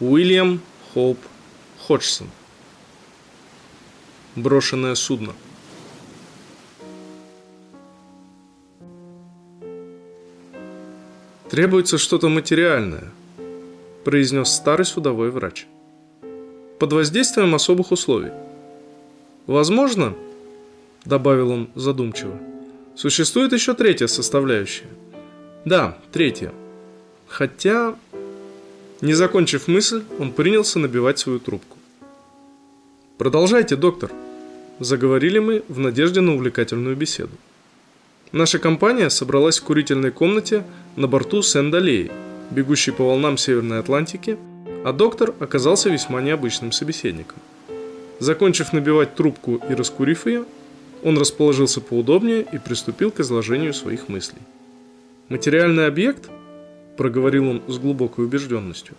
Уильям Хоуп Ходжсон. Брошенное судно. Требуется что-то материальное, произнес старый судовой врач. Под воздействием особых условий. Возможно, добавил он задумчиво, существует еще третья составляющая. Да, третья. Хотя не закончив мысль, он принялся набивать свою трубку. «Продолжайте, доктор», – заговорили мы в надежде на увлекательную беседу. Наша компания собралась в курительной комнате на борту Сен-Далеи, бегущей по волнам Северной Атлантики, а доктор оказался весьма необычным собеседником. Закончив набивать трубку и раскурив ее, он расположился поудобнее и приступил к изложению своих мыслей. Материальный объект – проговорил он с глубокой убежденностью,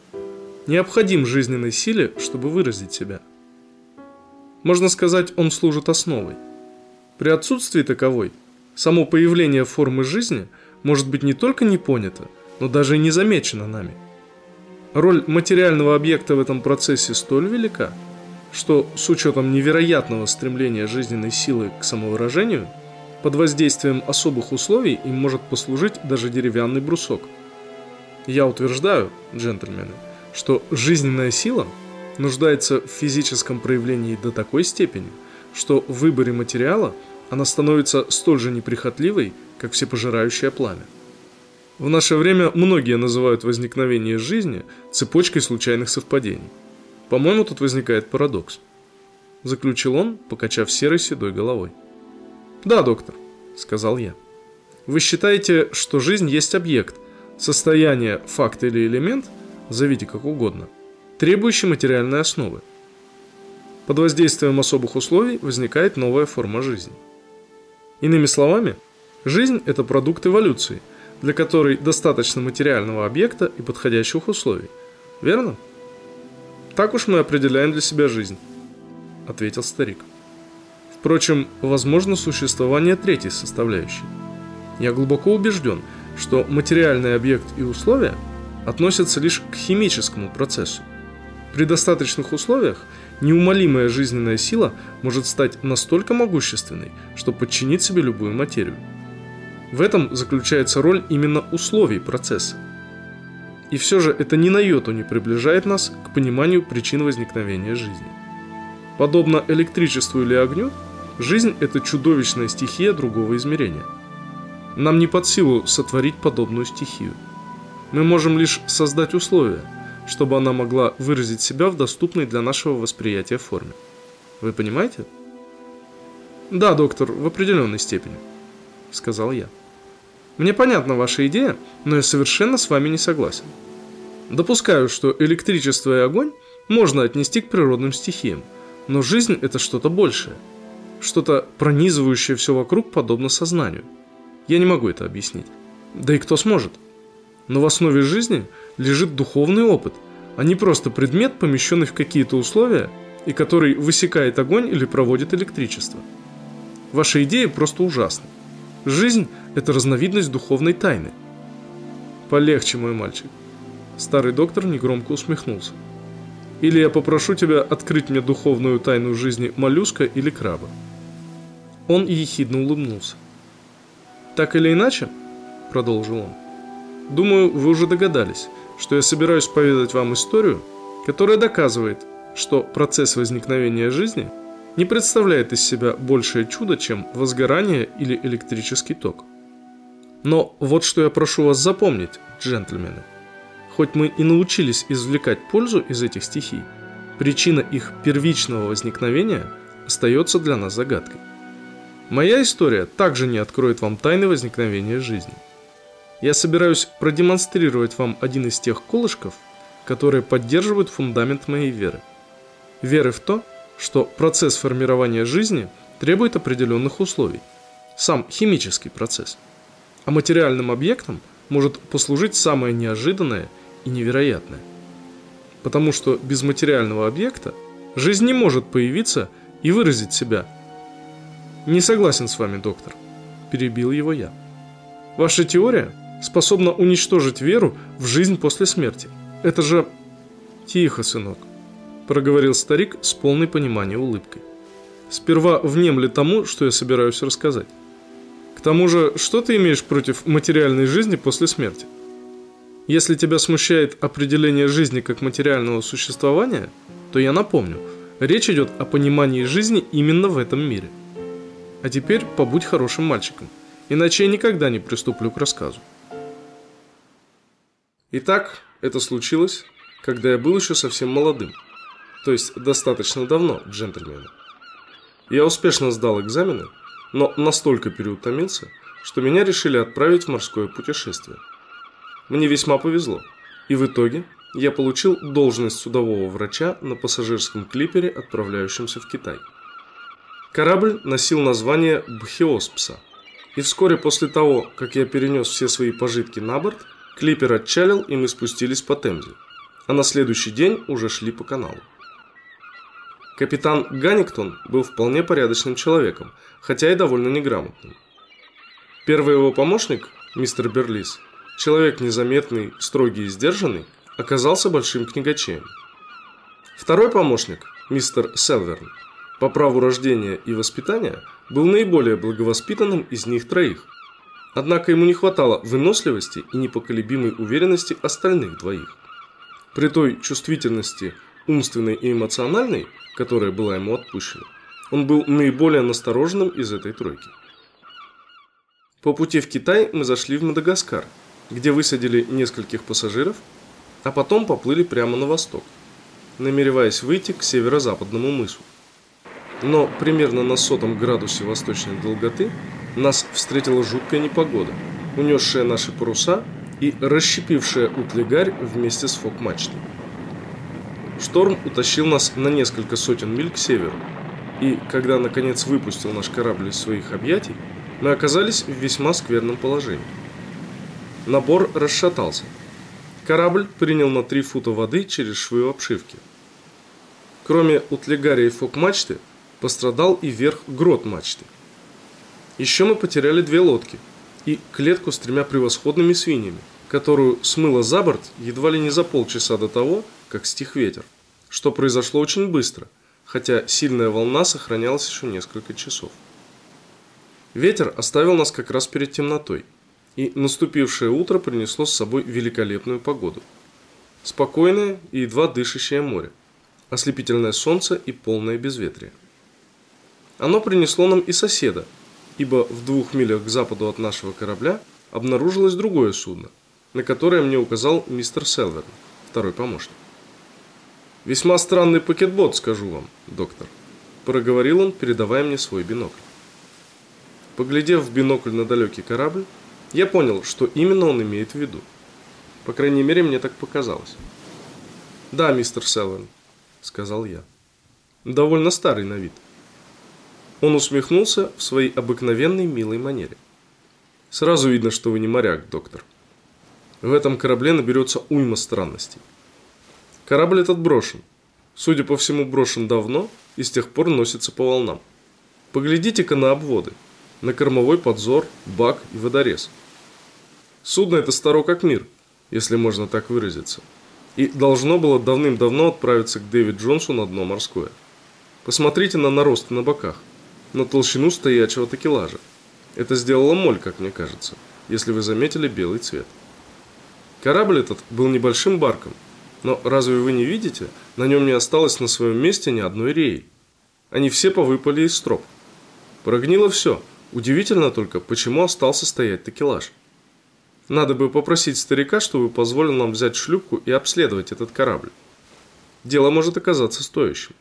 необходим жизненной силе, чтобы выразить себя. Можно сказать, он служит основой. При отсутствии таковой, само появление формы жизни может быть не только не понято, но даже и не замечено нами. Роль материального объекта в этом процессе столь велика, что с учетом невероятного стремления жизненной силы к самовыражению, под воздействием особых условий им может послужить даже деревянный брусок – я утверждаю, джентльмены, что жизненная сила нуждается в физическом проявлении до такой степени, что в выборе материала она становится столь же неприхотливой, как всепожирающее пламя. В наше время многие называют возникновение жизни цепочкой случайных совпадений. По-моему, тут возникает парадокс. Заключил он, покачав серой седой головой. «Да, доктор», — сказал я. «Вы считаете, что жизнь есть объект — Состояние, факт или элемент, зовите как угодно, требующий материальной основы. Под воздействием особых условий возникает новая форма жизни. Иными словами, жизнь – это продукт эволюции, для которой достаточно материального объекта и подходящих условий. Верно? Так уж мы определяем для себя жизнь, ответил старик. Впрочем, возможно существование третьей составляющей. Я глубоко убежден – что материальный объект и условия относятся лишь к химическому процессу. При достаточных условиях неумолимая жизненная сила может стать настолько могущественной, что подчинить себе любую материю. В этом заключается роль именно условий процесса. И все же это ни на йоту не приближает нас к пониманию причин возникновения жизни. Подобно электричеству или огню, жизнь – это чудовищная стихия другого измерения – нам не под силу сотворить подобную стихию. Мы можем лишь создать условия, чтобы она могла выразить себя в доступной для нашего восприятия форме. Вы понимаете? Да, доктор, в определенной степени, сказал я. Мне понятна ваша идея, но я совершенно с вами не согласен. Допускаю, что электричество и огонь можно отнести к природным стихиям, но жизнь – это что-то большее, что-то пронизывающее все вокруг подобно сознанию – я не могу это объяснить. Да и кто сможет? Но в основе жизни лежит духовный опыт, а не просто предмет, помещенный в какие-то условия и который высекает огонь или проводит электричество. Ваша идея просто ужасна. Жизнь – это разновидность духовной тайны. Полегче, мой мальчик. Старый доктор негромко усмехнулся. Или я попрошу тебя открыть мне духовную тайну жизни моллюска или краба. Он ехидно улыбнулся. Так или иначе, продолжил он, думаю, вы уже догадались, что я собираюсь поведать вам историю, которая доказывает, что процесс возникновения жизни не представляет из себя большее чудо, чем возгорание или электрический ток. Но вот что я прошу вас запомнить, джентльмены. Хоть мы и научились извлекать пользу из этих стихий, причина их первичного возникновения остается для нас загадкой. Моя история также не откроет вам тайны возникновения жизни. Я собираюсь продемонстрировать вам один из тех колышков, которые поддерживают фундамент моей веры. Веры в то, что процесс формирования жизни требует определенных условий. Сам химический процесс. А материальным объектом может послужить самое неожиданное и невероятное. Потому что без материального объекта жизнь не может появиться и выразить себя – «Не согласен с вами, доктор», – перебил его я. «Ваша теория способна уничтожить веру в жизнь после смерти. Это же... «Тихо, сынок», – проговорил старик с полной пониманием улыбкой. «Сперва внемли тому, что я собираюсь рассказать. К тому же, что ты имеешь против материальной жизни после смерти? Если тебя смущает определение жизни как материального существования, то я напомню, речь идет о понимании жизни именно в этом мире. А теперь побудь хорошим мальчиком, иначе я никогда не приступлю к рассказу. Итак, это случилось, когда я был еще совсем молодым, то есть достаточно давно, джентльмены. Я успешно сдал экзамены, но настолько переутомился, что меня решили отправить в морское путешествие. Мне весьма повезло, и в итоге я получил должность судового врача на пассажирском клипере, отправляющемся в Китай. Корабль носил название Бхиоспса, и вскоре после того, как я перенес все свои пожитки на борт, клипер отчалил, и мы спустились по Темзе, а на следующий день уже шли по каналу. Капитан Ганниктон был вполне порядочным человеком, хотя и довольно неграмотным. Первый его помощник, мистер Берлис, человек незаметный, строгий и сдержанный, оказался большим книгачеем. Второй помощник, мистер Селверн, по праву рождения и воспитания, был наиболее благовоспитанным из них троих. Однако ему не хватало выносливости и непоколебимой уверенности остальных двоих. При той чувствительности, умственной и эмоциональной, которая была ему отпущена, он был наиболее настороженным из этой тройки. По пути в Китай мы зашли в Мадагаскар, где высадили нескольких пассажиров, а потом поплыли прямо на восток, намереваясь выйти к северо-западному мысу. Но примерно на сотом градусе восточной долготы нас встретила жуткая непогода, унесшая наши паруса и расщепившая утлигарь вместе с фок-мачтой. Шторм утащил нас на несколько сотен миль к северу, и когда наконец выпустил наш корабль из своих объятий, мы оказались в весьма скверном положении. Набор расшатался. Корабль принял на 3 фута воды через швы обшивки. Кроме утлигаря и фок-мачты, пострадал и верх грот мачты. Еще мы потеряли две лодки и клетку с тремя превосходными свиньями, которую смыло за борт едва ли не за полчаса до того, как стих ветер, что произошло очень быстро, хотя сильная волна сохранялась еще несколько часов. Ветер оставил нас как раз перед темнотой, и наступившее утро принесло с собой великолепную погоду. Спокойное и едва дышащее море, ослепительное солнце и полное безветрие. Оно принесло нам и соседа, ибо в двух милях к западу от нашего корабля обнаружилось другое судно, на которое мне указал мистер Селверн, второй помощник. «Весьма странный пакетбот, скажу вам, доктор», – проговорил он, передавая мне свой бинокль. Поглядев в бинокль на далекий корабль, я понял, что именно он имеет в виду. По крайней мере, мне так показалось. «Да, мистер Селвен», – сказал я. «Довольно старый на вид». Он усмехнулся в своей обыкновенной милой манере. «Сразу видно, что вы не моряк, доктор. В этом корабле наберется уйма странностей. Корабль этот брошен. Судя по всему, брошен давно и с тех пор носится по волнам. Поглядите-ка на обводы, на кормовой подзор, бак и водорез. Судно это старо как мир, если можно так выразиться, и должно было давным-давно отправиться к Дэвид Джонсу на дно морское. Посмотрите на наросты на боках, на толщину стоячего такелажа. Это сделала моль, как мне кажется, если вы заметили белый цвет. Корабль этот был небольшим барком – но разве вы не видите, на нем не осталось на своем месте ни одной реи? Они все повыпали из строп. Прогнило все. Удивительно только, почему остался стоять такелаж. Надо бы попросить старика, чтобы позволил нам взять шлюпку и обследовать этот корабль. Дело может оказаться стоящим.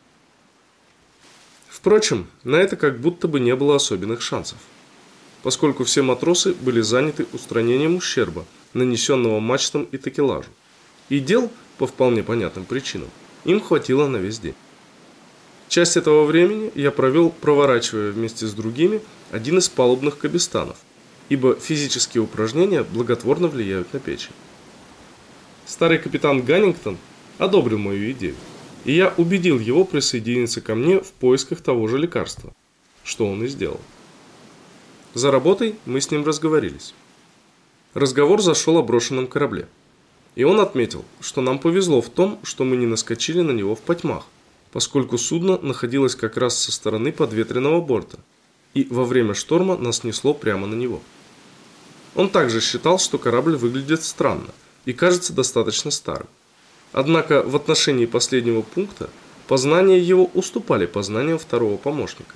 Впрочем, на это как будто бы не было особенных шансов, поскольку все матросы были заняты устранением ущерба, нанесенного мачтам и такелажу. И дел по вполне понятным причинам, им хватило на весь день. Часть этого времени я провел, проворачивая вместе с другими один из палубных кабистанов, ибо физические упражнения благотворно влияют на печень. Старый капитан Ганнингтон одобрил мою идею, и я убедил его присоединиться ко мне в поисках того же лекарства, что он и сделал. За работой мы с ним разговорились. Разговор зашел о брошенном корабле – И он отметил, что нам повезло в том, что мы не наскочили на него в потьмах, поскольку судно находилось как раз со стороны подветренного борта, и во время шторма нас несло прямо на него. Он также считал, что корабль выглядит странно и кажется достаточно старым. Однако в отношении последнего пункта познания его уступали познаниям второго помощника.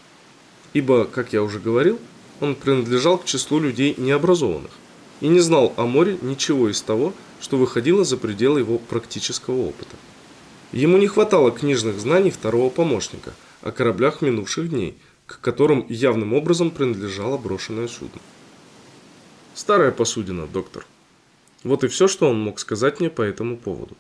Ибо, как я уже говорил, он принадлежал к числу людей необразованных и не знал о море ничего из того, что выходило за пределы его практического опыта. Ему не хватало книжных знаний второго помощника о кораблях минувших дней, к которым явным образом принадлежало брошенное судно. Старая посудина, доктор. Вот и все, что он мог сказать мне по этому поводу.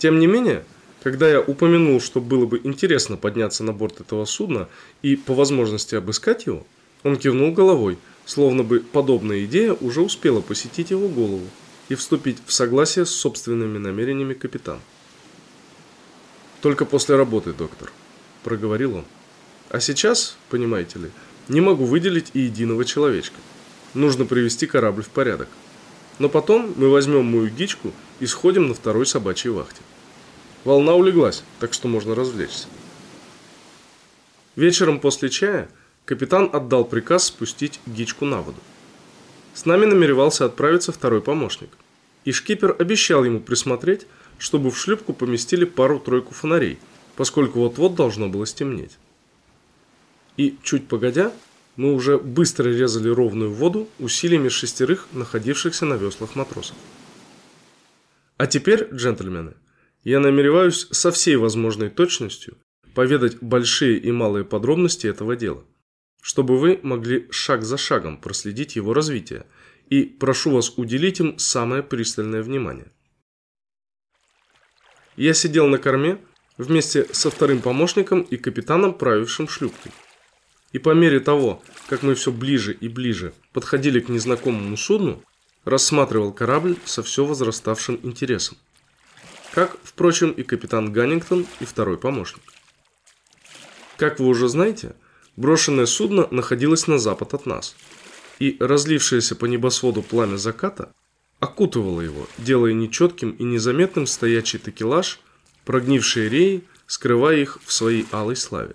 Тем не менее, когда я упомянул, что было бы интересно подняться на борт этого судна и по возможности обыскать его, он кивнул головой, словно бы подобная идея уже успела посетить его голову и вступить в согласие с собственными намерениями капитан. «Только после работы, доктор», – проговорил он. «А сейчас, понимаете ли, не могу выделить и единого человечка. Нужно привести корабль в порядок. Но потом мы возьмем мою гичку и сходим на второй собачьей вахте. Волна улеглась, так что можно развлечься». Вечером после чая капитан отдал приказ спустить гичку на воду. С нами намеревался отправиться второй помощник. И шкипер обещал ему присмотреть, чтобы в шлюпку поместили пару-тройку фонарей, поскольку вот-вот должно было стемнеть. И чуть погодя, мы уже быстро резали ровную воду усилиями шестерых находившихся на веслах матросов. А теперь, джентльмены, я намереваюсь со всей возможной точностью поведать большие и малые подробности этого дела чтобы вы могли шаг за шагом проследить его развитие, и прошу вас уделить им самое пристальное внимание. Я сидел на корме вместе со вторым помощником и капитаном, правившим шлюпкой. И по мере того, как мы все ближе и ближе подходили к незнакомому судну, рассматривал корабль со все возраставшим интересом. Как, впрочем, и капитан Ганнингтон и второй помощник. Как вы уже знаете, Брошенное судно находилось на запад от нас, и разлившееся по небосводу пламя заката окутывало его, делая нечетким и незаметным стоячий такелаж, прогнившие реи, скрывая их в своей алой славе.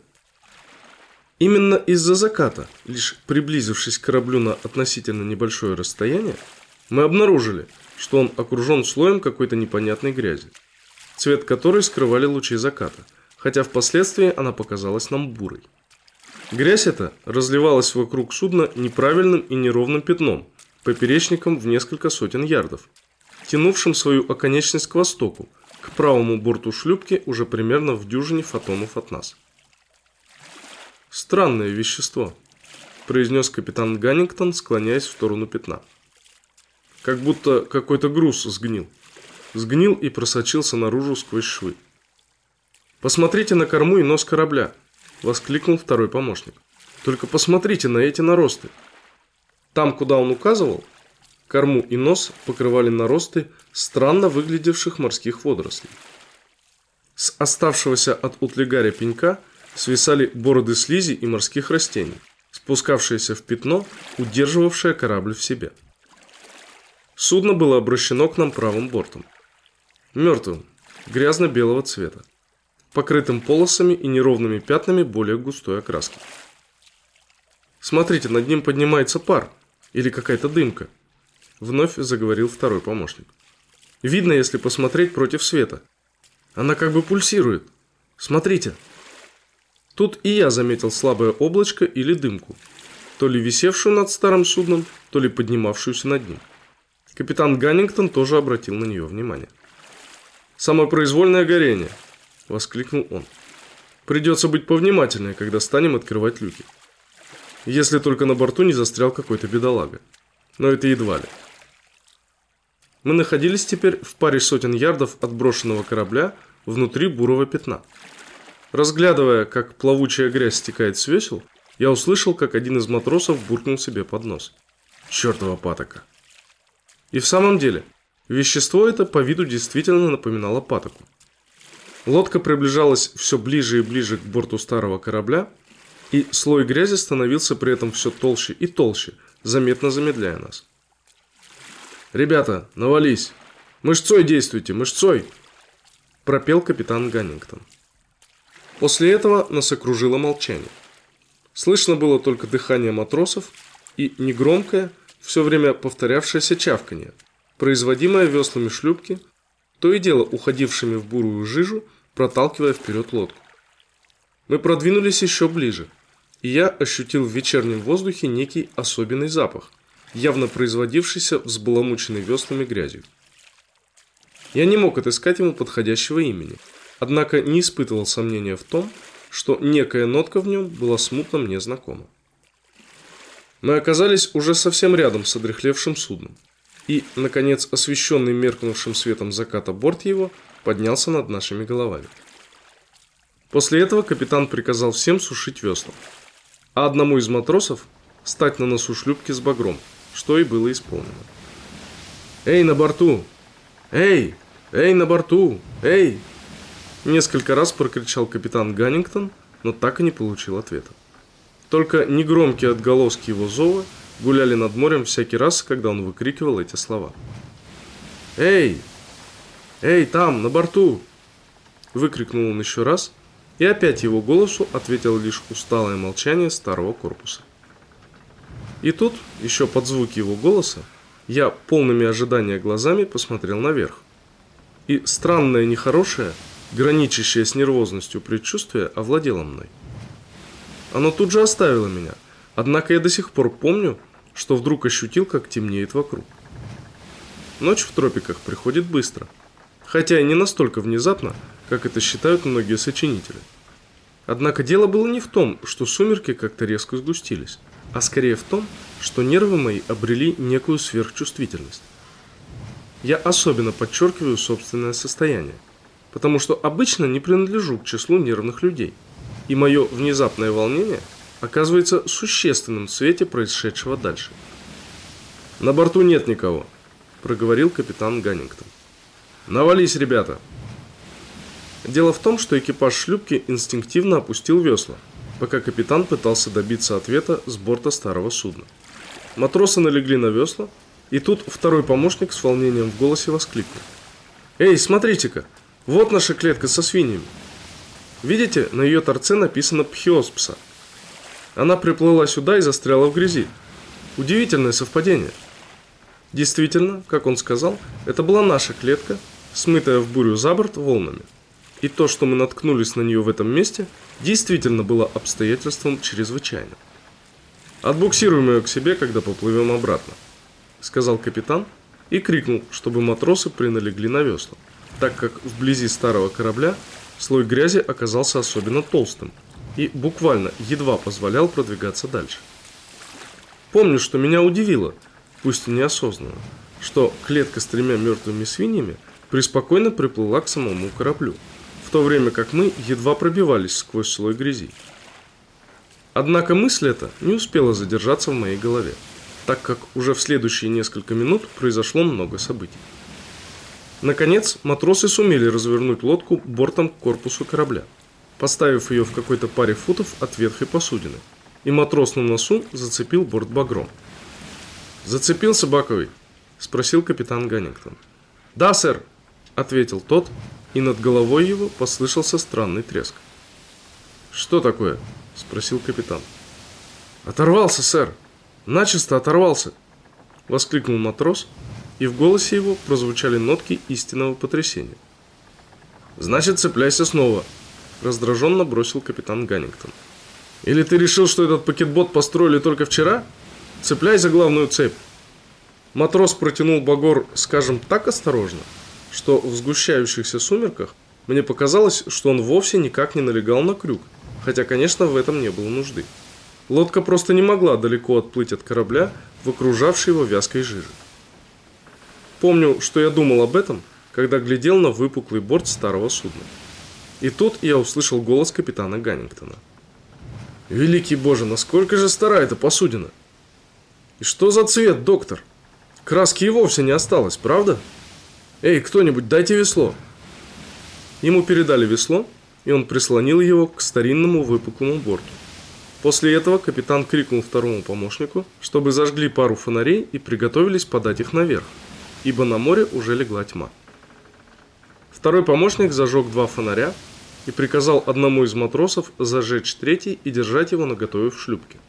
Именно из-за заката, лишь приблизившись к кораблю на относительно небольшое расстояние, мы обнаружили, что он окружен слоем какой-то непонятной грязи, цвет которой скрывали лучи заката, хотя впоследствии она показалась нам бурой. Грязь эта разливалась вокруг судна неправильным и неровным пятном, поперечником в несколько сотен ярдов, тянувшим свою оконечность к востоку, к правому борту шлюпки уже примерно в дюжине фотонов от нас. «Странное вещество», – произнес капитан Ганнингтон, склоняясь в сторону пятна. «Как будто какой-то груз сгнил. Сгнил и просочился наружу сквозь швы. Посмотрите на корму и нос корабля –– воскликнул второй помощник. «Только посмотрите на эти наросты!» Там, куда он указывал, корму и нос покрывали наросты странно выглядевших морских водорослей. С оставшегося от утлигаря пенька свисали бороды слизи и морских растений, спускавшиеся в пятно, удерживавшее корабль в себе. Судно было обращено к нам правым бортом. Мертвым, грязно-белого цвета покрытым полосами и неровными пятнами более густой окраски. «Смотрите, над ним поднимается пар или какая-то дымка», – вновь заговорил второй помощник. «Видно, если посмотреть против света. Она как бы пульсирует. Смотрите». Тут и я заметил слабое облачко или дымку, то ли висевшую над старым судном, то ли поднимавшуюся над ним. Капитан Ганнингтон тоже обратил на нее внимание. «Самопроизвольное горение», – воскликнул он. «Придется быть повнимательнее, когда станем открывать люки. Если только на борту не застрял какой-то бедолага. Но это едва ли». Мы находились теперь в паре сотен ярдов от брошенного корабля внутри бурого пятна. Разглядывая, как плавучая грязь стекает с весел, я услышал, как один из матросов буркнул себе под нос. Чертова патока. И в самом деле, вещество это по виду действительно напоминало патоку. Лодка приближалась все ближе и ближе к борту старого корабля, и слой грязи становился при этом все толще и толще, заметно замедляя нас. «Ребята, навались!» Мышцой действуйте, мышцой!» Пропел капитан Ганнингтон. После этого нас окружило молчание. Слышно было только дыхание матросов и негромкое, все время повторявшееся чавканье, производимое веслами шлюпки, то и дело уходившими в бурую жижу, проталкивая вперед лодку. Мы продвинулись еще ближе, и я ощутил в вечернем воздухе некий особенный запах, явно производившийся взбаламученной веслами грязью. Я не мог отыскать ему подходящего имени, однако не испытывал сомнения в том, что некая нотка в нем была смутно мне знакома. Мы оказались уже совсем рядом с одрехлевшим судном, и, наконец, освещенный меркнувшим светом заката борт его поднялся над нашими головами. После этого капитан приказал всем сушить весла, а одному из матросов стать на носу шлюпки с багром, что и было исполнено. «Эй, на борту! Эй! Эй, на борту! Эй!» Несколько раз прокричал капитан Ганнингтон, но так и не получил ответа. Только негромкие отголоски его зова гуляли над морем всякий раз, когда он выкрикивал эти слова. «Эй! Эй, там, на борту!» Выкрикнул он еще раз, и опять его голосу ответил лишь усталое молчание старого корпуса. И тут, еще под звуки его голоса, я полными ожидания глазами посмотрел наверх. И странное нехорошее – граничащее с нервозностью предчувствие овладело мной. Оно тут же оставило меня, однако я до сих пор помню, что вдруг ощутил, как темнеет вокруг. Ночь в тропиках приходит быстро, хотя и не настолько внезапно, как это считают многие сочинители. Однако дело было не в том, что сумерки как-то резко сгустились, а скорее в том, что нервы мои обрели некую сверхчувствительность. Я особенно подчеркиваю собственное состояние – потому что обычно не принадлежу к числу нервных людей, и мое внезапное волнение оказывается существенным в свете происшедшего дальше. «На борту нет никого», – проговорил капитан Ганнингтон. «Навались, ребята!» Дело в том, что экипаж шлюпки инстинктивно опустил весла, пока капитан пытался добиться ответа с борта старого судна. Матросы налегли на весла, и тут второй помощник с волнением в голосе воскликнул. «Эй, смотрите-ка, вот наша клетка со свиньями. Видите, на ее торце написано «Пхиоспса». Она приплыла сюда и застряла в грязи. Удивительное совпадение. Действительно, как он сказал, это была наша клетка, смытая в бурю за борт волнами. И то, что мы наткнулись на нее в этом месте, действительно было обстоятельством чрезвычайным. «Отбуксируем ее к себе, когда поплывем обратно», — сказал капитан и крикнул, чтобы матросы приналегли на весла так как вблизи старого корабля слой грязи оказался особенно толстым и буквально едва позволял продвигаться дальше. Помню, что меня удивило, пусть и неосознанно, что клетка с тремя мертвыми свиньями преспокойно приплыла к самому кораблю, в то время как мы едва пробивались сквозь слой грязи. Однако мысль эта не успела задержаться в моей голове, так как уже в следующие несколько минут произошло много событий. Наконец, матросы сумели развернуть лодку бортом к корпусу корабля, поставив ее в какой-то паре футов от ветхой посудины, и матрос на носу зацепил борт багром. «Зацепился Баковый?» – спросил капитан Ганнингтон. «Да, сэр», – ответил тот, и над головой его послышался странный треск. «Что такое?» – спросил капитан. «Оторвался, сэр! Начисто оторвался!» – воскликнул матрос – и в голосе его прозвучали нотки истинного потрясения. «Значит, цепляйся снова», – раздраженно бросил капитан Ганнингтон. «Или ты решил, что этот пакетбот построили только вчера? Цепляй за главную цепь». Матрос протянул багор, скажем, так осторожно, что в сгущающихся сумерках мне показалось, что он вовсе никак не налегал на крюк, хотя, конечно, в этом не было нужды. Лодка просто не могла далеко отплыть от корабля в окружавшей его вязкой жиже. Помню, что я думал об этом, когда глядел на выпуклый борт старого судна. И тут я услышал голос капитана Ганнингтона. «Великий Боже, насколько же стара эта посудина!» «И что за цвет, доктор? Краски и вовсе не осталось, правда? Эй, кто-нибудь, дайте весло!» Ему передали весло, и он прислонил его к старинному выпуклому борту. После этого капитан крикнул второму помощнику, чтобы зажгли пару фонарей и приготовились подать их наверх. ибо на море уже легла тьма. Второй помощник зажег два фонаря и приказал одному из матросов зажечь третий и держать его наготове в шлюпке.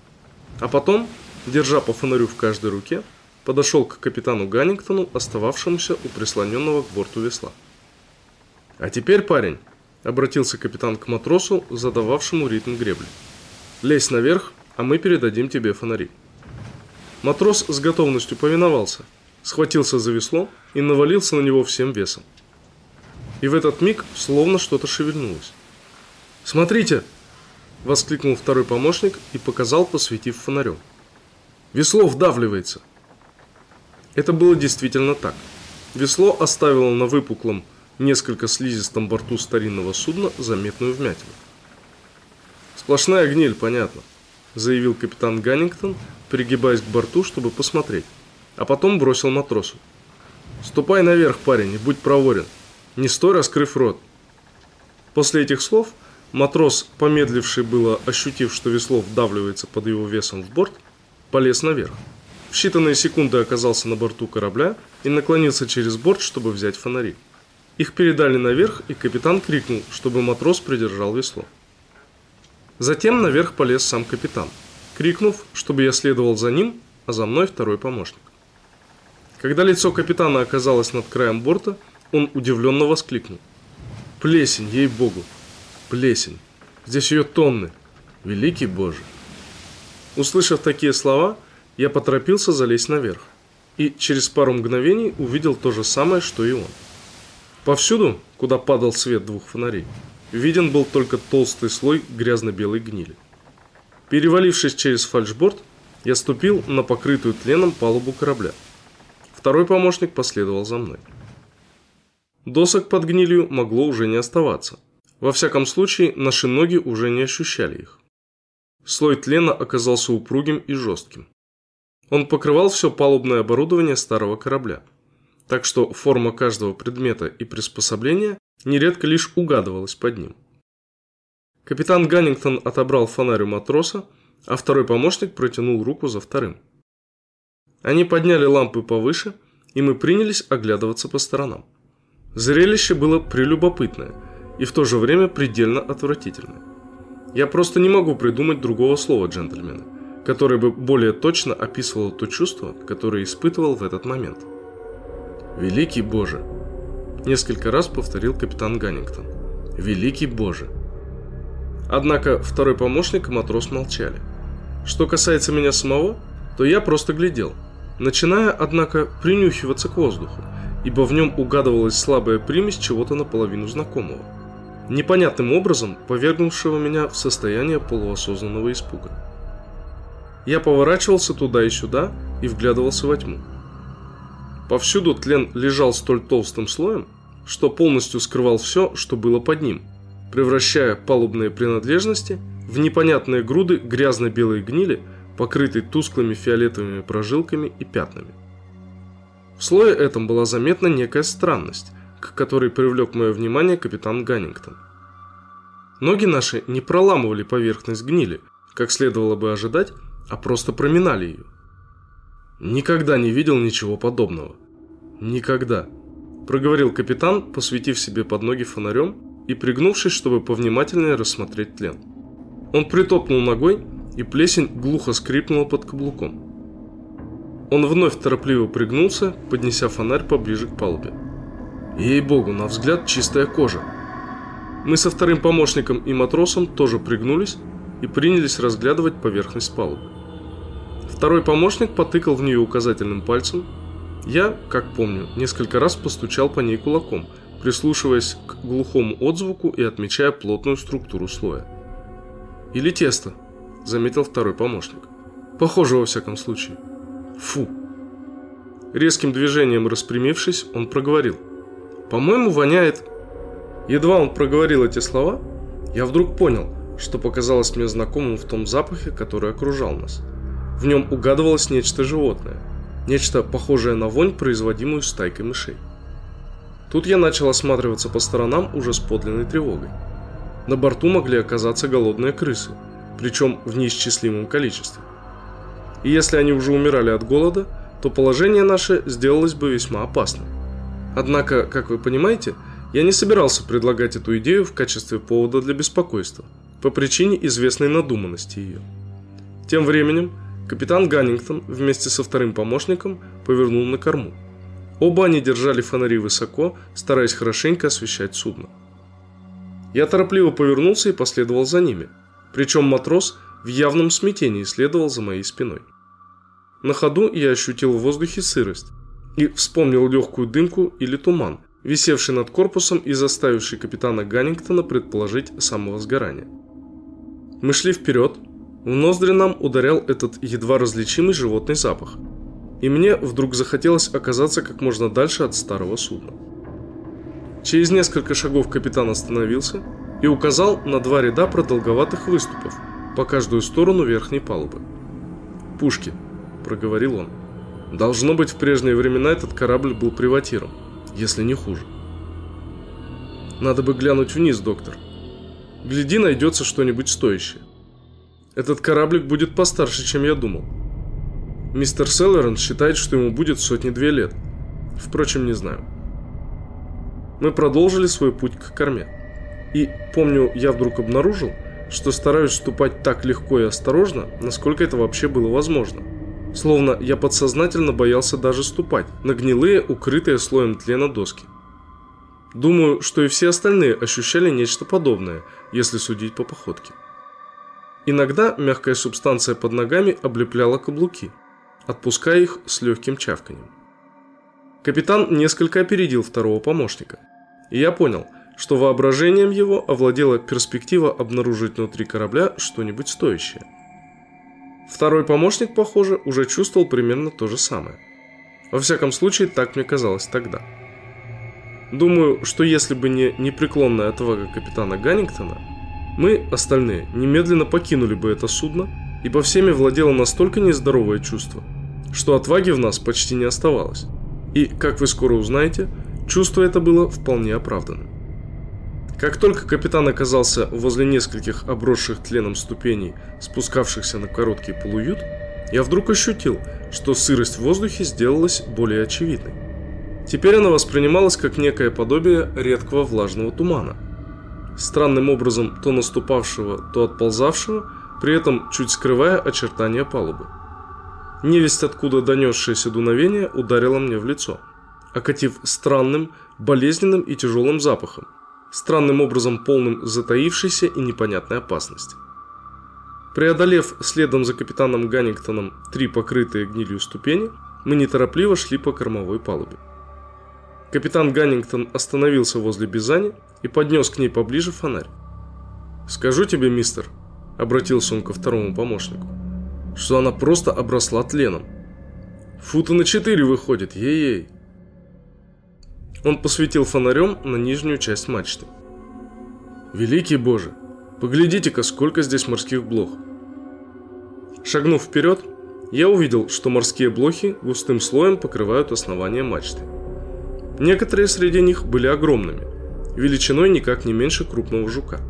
А потом, держа по фонарю в каждой руке, подошел к капитану Ганнингтону, остававшемуся у прислоненного к борту весла. «А теперь, парень», — обратился капитан к матросу, задававшему ритм гребли, — «лезь наверх, а мы передадим тебе фонари». Матрос с готовностью повиновался, схватился за весло и навалился на него всем весом. И в этот миг словно что-то шевельнулось. «Смотрите!» – воскликнул второй помощник и показал, посветив фонарем. «Весло вдавливается!» Это было действительно так. Весло оставило на выпуклом, несколько слизистом борту старинного судна заметную вмятину. «Сплошная гниль, понятно», – заявил капитан Ганнингтон, пригибаясь к борту, чтобы посмотреть, а потом бросил матросу. «Ступай наверх, парень, и будь проворен. Не стой, раскрыв рот». После этих слов матрос, помедливший было, ощутив, что весло вдавливается под его весом в борт, полез наверх. В считанные секунды оказался на борту корабля и наклонился через борт, чтобы взять фонари. Их передали наверх, и капитан крикнул, чтобы матрос придержал весло. Затем наверх полез сам капитан – крикнув, чтобы я следовал за ним, а за мной второй помощник. Когда лицо капитана оказалось над краем борта, он удивленно воскликнул. «Плесень, ей-богу! Плесень! Здесь ее тонны! Великий Боже!» Услышав такие слова, я поторопился залезть наверх и через пару мгновений увидел то же самое, что и он. Повсюду, куда падал свет двух фонарей, виден был только толстый слой грязно-белой гнили. Перевалившись через фальшборд, я ступил на покрытую тленом палубу корабля. Второй помощник последовал за мной. Досок под гнилью могло уже не оставаться. Во всяком случае, наши ноги уже не ощущали их. Слой тлена оказался упругим и жестким. Он покрывал все палубное оборудование старого корабля. Так что форма каждого предмета и приспособления нередко лишь угадывалась под ним. Капитан Ганнингтон отобрал фонарь у матроса, а второй помощник протянул руку за вторым. Они подняли лампы повыше, и мы принялись оглядываться по сторонам. Зрелище было прелюбопытное и в то же время предельно отвратительное. Я просто не могу придумать другого слова, джентльмены, которое бы более точно описывало то чувство, которое испытывал в этот момент. «Великий Боже!» Несколько раз повторил капитан Ганнингтон. «Великий Боже!» Однако второй помощник и матрос молчали. Что касается меня самого, то я просто глядел, начиная, однако, принюхиваться к воздуху, ибо в нем угадывалась слабая примесь чего-то наполовину знакомого, непонятным образом повергнувшего меня в состояние полуосознанного испуга. Я поворачивался туда и сюда и вглядывался во тьму. Повсюду тлен лежал столь толстым слоем, что полностью скрывал все, что было под ним – превращая палубные принадлежности в непонятные груды грязно-белой гнили, покрытой тусклыми фиолетовыми прожилками и пятнами. В слое этом была заметна некая странность, к которой привлек мое внимание капитан Ганнингтон. Ноги наши не проламывали поверхность гнили, как следовало бы ожидать, а просто проминали ее. Никогда не видел ничего подобного. Никогда. Проговорил капитан, посветив себе под ноги фонарем и пригнувшись, чтобы повнимательнее рассмотреть тлен. Он притопнул ногой, и плесень глухо скрипнула под каблуком. Он вновь торопливо пригнулся, поднеся фонарь поближе к палубе. Ей-богу, на взгляд чистая кожа. Мы со вторым помощником и матросом тоже пригнулись и принялись разглядывать поверхность палубы. Второй помощник потыкал в нее указательным пальцем. Я, как помню, несколько раз постучал по ней кулаком – прислушиваясь к глухому отзвуку и отмечая плотную структуру слоя. «Или тесто», – заметил второй помощник. «Похоже, во всяком случае». «Фу!» Резким движением распрямившись, он проговорил. «По-моему, воняет...» Едва он проговорил эти слова, я вдруг понял, что показалось мне знакомым в том запахе, который окружал нас. В нем угадывалось нечто животное, нечто похожее на вонь, производимую стайкой мышей. Тут я начал осматриваться по сторонам уже с подлинной тревогой. На борту могли оказаться голодные крысы, причем в неисчислимом количестве. И если они уже умирали от голода, то положение наше сделалось бы весьма опасным. Однако, как вы понимаете, я не собирался предлагать эту идею в качестве повода для беспокойства, по причине известной надуманности ее. Тем временем, капитан Ганнингтон вместе со вторым помощником повернул на корму. Оба они держали фонари высоко, стараясь хорошенько освещать судно. Я торопливо повернулся и последовал за ними, причем матрос в явном смятении следовал за моей спиной. На ходу я ощутил в воздухе сырость и вспомнил легкую дымку или туман, висевший над корпусом и заставивший капитана Ганнингтона предположить самовозгорание. Мы шли вперед, в ноздри нам ударял этот едва различимый животный запах, и мне вдруг захотелось оказаться как можно дальше от старого судна. Через несколько шагов капитан остановился и указал на два ряда продолговатых выступов по каждую сторону верхней палубы. «Пушки», – проговорил он. «Должно быть, в прежние времена этот корабль был приватиром, если не хуже». «Надо бы глянуть вниз, доктор. Гляди, найдется что-нибудь стоящее. Этот кораблик будет постарше, чем я думал. Мистер Селлерон считает, что ему будет сотни-две лет. Впрочем, не знаю». Мы продолжили свой путь к корме. И, помню, я вдруг обнаружил, что стараюсь ступать так легко и осторожно, насколько это вообще было возможно. Словно я подсознательно боялся даже ступать на гнилые, укрытые слоем тлена доски. Думаю, что и все остальные ощущали нечто подобное, если судить по походке. Иногда мягкая субстанция под ногами облепляла каблуки, отпуская их с легким чавканием. Капитан несколько опередил второго помощника. И я понял, что воображением его овладела перспектива обнаружить внутри корабля что-нибудь стоящее. Второй помощник, похоже, уже чувствовал примерно то же самое. Во всяком случае, так мне казалось тогда. Думаю, что если бы не непреклонная отвага капитана Ганнингтона, мы, остальные, немедленно покинули бы это судно, ибо всеми владело настолько нездоровое чувство, что отваги в нас почти не оставалось. И, как вы скоро узнаете, чувство это было вполне оправданным. Как только капитан оказался возле нескольких обросших тленом ступеней, спускавшихся на короткий полуют, я вдруг ощутил, что сырость в воздухе сделалась более очевидной. Теперь она воспринималась как некое подобие редкого влажного тумана, странным образом то наступавшего, то отползавшего, при этом чуть скрывая очертания палубы. Невесть откуда донесшееся дуновение ударило мне в лицо, окатив странным, болезненным и тяжелым запахом, странным образом полным затаившейся и непонятной опасности. Преодолев следом за капитаном Ганнингтоном три покрытые гнилью ступени, мы неторопливо шли по кормовой палубе. Капитан Ганнингтон остановился возле Бизани и поднес к ней поближе фонарь. «Скажу тебе, мистер», — обратился он ко второму помощнику, что она просто обросла тленом. Фута на четыре выходит, ей-ей. Он посветил фонарем на нижнюю часть мачты. Великий Боже, поглядите-ка, сколько здесь морских блох. Шагнув вперед, я увидел, что морские блохи густым слоем покрывают основание мачты. Некоторые среди них были огромными, величиной никак не меньше крупного жука.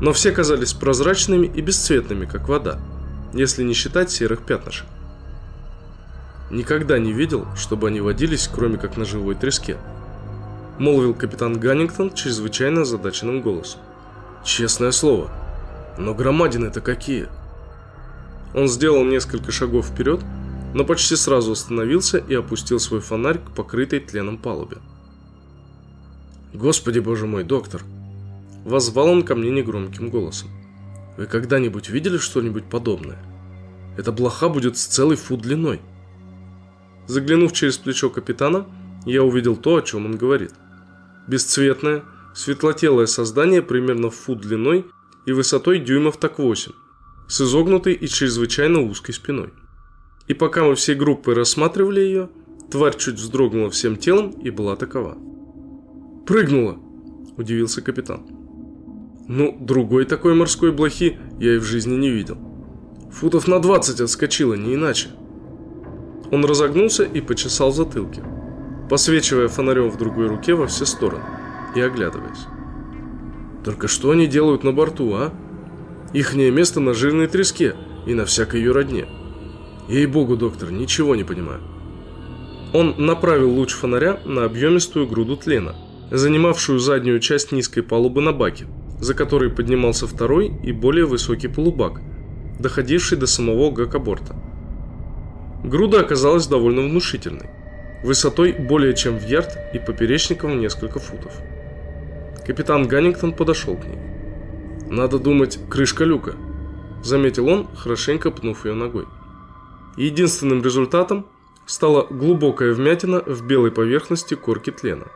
Но все казались прозрачными и бесцветными, как вода – если не считать серых пятнышек. Никогда не видел, чтобы они водились, кроме как на живой треске. Молвил капитан Ганнингтон чрезвычайно озадаченным голосом. Честное слово, но громадины-то какие! Он сделал несколько шагов вперед, но почти сразу остановился и опустил свой фонарь к покрытой тленом палубе. «Господи боже мой, доктор!» Возвал он ко мне негромким голосом. Вы когда-нибудь видели что-нибудь подобное? Эта блоха будет с целый фут длиной. Заглянув через плечо капитана, я увидел то, о чем он говорит. Бесцветное, светлотелое создание примерно в фут длиной и высотой дюймов так 8, с изогнутой и чрезвычайно узкой спиной. И пока мы всей группой рассматривали ее, тварь чуть вздрогнула всем телом и была такова. «Прыгнула!» – удивился капитан. Ну, другой такой морской блохи я и в жизни не видел. Футов на 20 отскочила, не иначе. Он разогнулся и почесал затылки, посвечивая фонарем в другой руке во все стороны и оглядываясь. Только что они делают на борту, а? Ихнее место на жирной треске и на всякой ее родне. Ей-богу, доктор, ничего не понимаю. Он направил луч фонаря на объемистую груду тлена, занимавшую заднюю часть низкой палубы на баке, за которой поднимался второй и более высокий полубак, доходивший до самого гакоборта. Груда оказалась довольно внушительной, высотой более чем в ярд и поперечником в несколько футов. Капитан Ганнингтон подошел к ней. «Надо думать, крышка люка», – заметил он, хорошенько пнув ее ногой. Единственным результатом стала глубокая вмятина в белой поверхности корки тлена.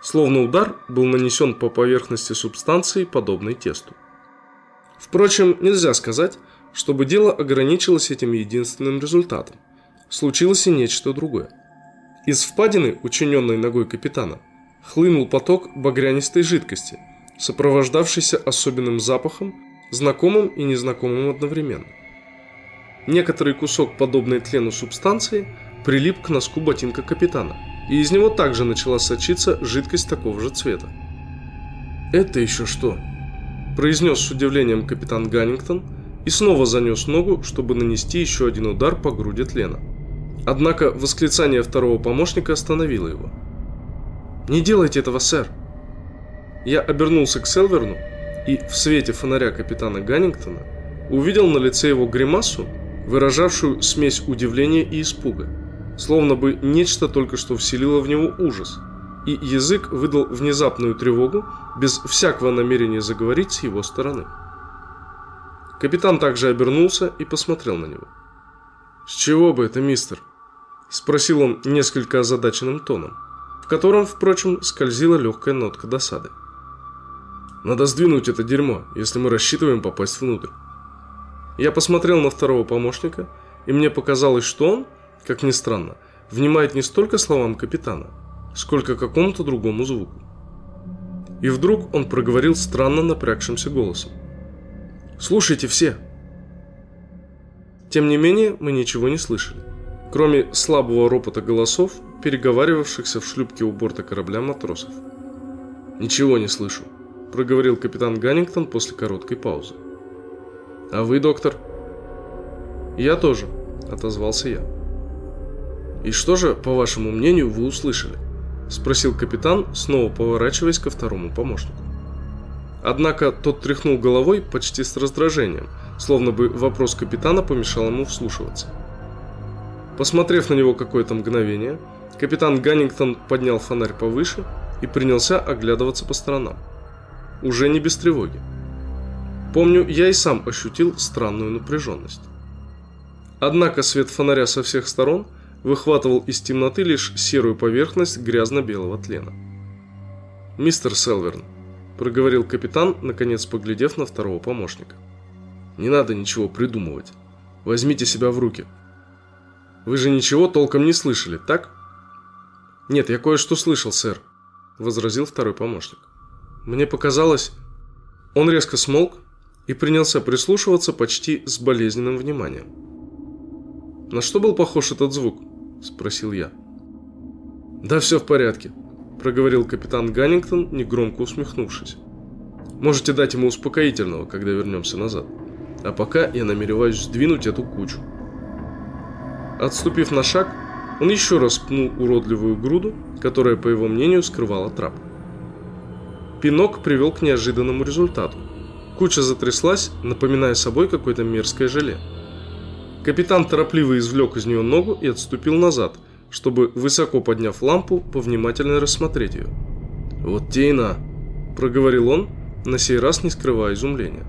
Словно удар был нанесен по поверхности субстанции, подобной тесту. Впрочем, нельзя сказать, чтобы дело ограничилось этим единственным результатом. Случилось и нечто другое. Из впадины, учиненной ногой капитана, хлынул поток багрянистой жидкости, сопровождавшийся особенным запахом, знакомым и незнакомым одновременно. Некоторый кусок подобной тлену субстанции прилип к носку ботинка капитана, и из него также начала сочиться жидкость такого же цвета. «Это еще что?» – произнес с удивлением капитан Ганнингтон и снова занес ногу, чтобы нанести еще один удар по груди тлена. Однако восклицание второго помощника остановило его. «Не делайте этого, сэр!» Я обернулся к Селверну и в свете фонаря капитана Ганнингтона увидел на лице его гримасу, выражавшую смесь удивления и испуга, словно бы нечто только что вселило в него ужас, и язык выдал внезапную тревогу без всякого намерения заговорить с его стороны. Капитан также обернулся и посмотрел на него. «С чего бы это, мистер?» – спросил он несколько озадаченным тоном, в котором, впрочем, скользила легкая нотка досады. «Надо сдвинуть это дерьмо, если мы рассчитываем попасть внутрь». Я посмотрел на второго помощника, и мне показалось, что он, как ни странно, внимает не столько словам капитана, сколько какому-то другому звуку. И вдруг он проговорил странно напрягшимся голосом. «Слушайте все!» Тем не менее, мы ничего не слышали, кроме слабого ропота голосов, переговаривавшихся в шлюпке у борта корабля матросов. «Ничего не слышу», – проговорил капитан Ганнингтон после короткой паузы. «А вы, доктор?» «Я тоже», – отозвался я. «И что же, по вашему мнению, вы услышали?» – спросил капитан, снова поворачиваясь ко второму помощнику. Однако тот тряхнул головой почти с раздражением, словно бы вопрос капитана помешал ему вслушиваться. Посмотрев на него какое-то мгновение, капитан Ганнингтон поднял фонарь повыше и принялся оглядываться по сторонам. Уже не без тревоги. Помню, я и сам ощутил странную напряженность. Однако свет фонаря со всех сторон выхватывал из темноты лишь серую поверхность грязно-белого тлена. «Мистер Селверн», – проговорил капитан, наконец поглядев на второго помощника. «Не надо ничего придумывать. Возьмите себя в руки. Вы же ничего толком не слышали, так?» «Нет, я кое-что слышал, сэр», – возразил второй помощник. «Мне показалось...» Он резко смолк, и принялся прислушиваться почти с болезненным вниманием. «На что был похож этот звук?» – спросил я. «Да все в порядке», – проговорил капитан Ганнингтон, негромко усмехнувшись. «Можете дать ему успокоительного, когда вернемся назад. А пока я намереваюсь сдвинуть эту кучу». Отступив на шаг, он еще раз пнул уродливую груду, которая, по его мнению, скрывала трап. Пинок привел к неожиданному результату – Куча затряслась, напоминая собой какое-то мерзкое желе. Капитан торопливо извлек из нее ногу и отступил назад, чтобы, высоко подняв лампу, повнимательно рассмотреть ее. «Вот тейна!» – проговорил он, на сей раз не скрывая изумления.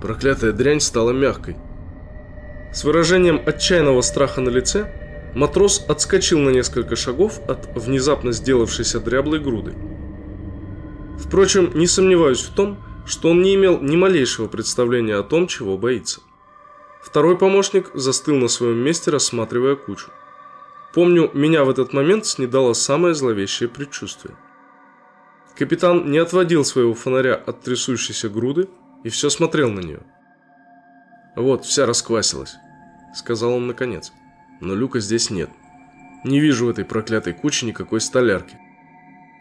Проклятая дрянь стала мягкой. С выражением отчаянного страха на лице, матрос отскочил на несколько шагов от внезапно сделавшейся дряблой груды. Впрочем, не сомневаюсь в том, что он не имел ни малейшего представления о том, чего боится. Второй помощник застыл на своем месте, рассматривая кучу. Помню, меня в этот момент снедало самое зловещее предчувствие. Капитан не отводил своего фонаря от трясущейся груды и все смотрел на нее. «Вот, вся расквасилась», — сказал он наконец. «Но люка здесь нет. Не вижу в этой проклятой куче никакой столярки.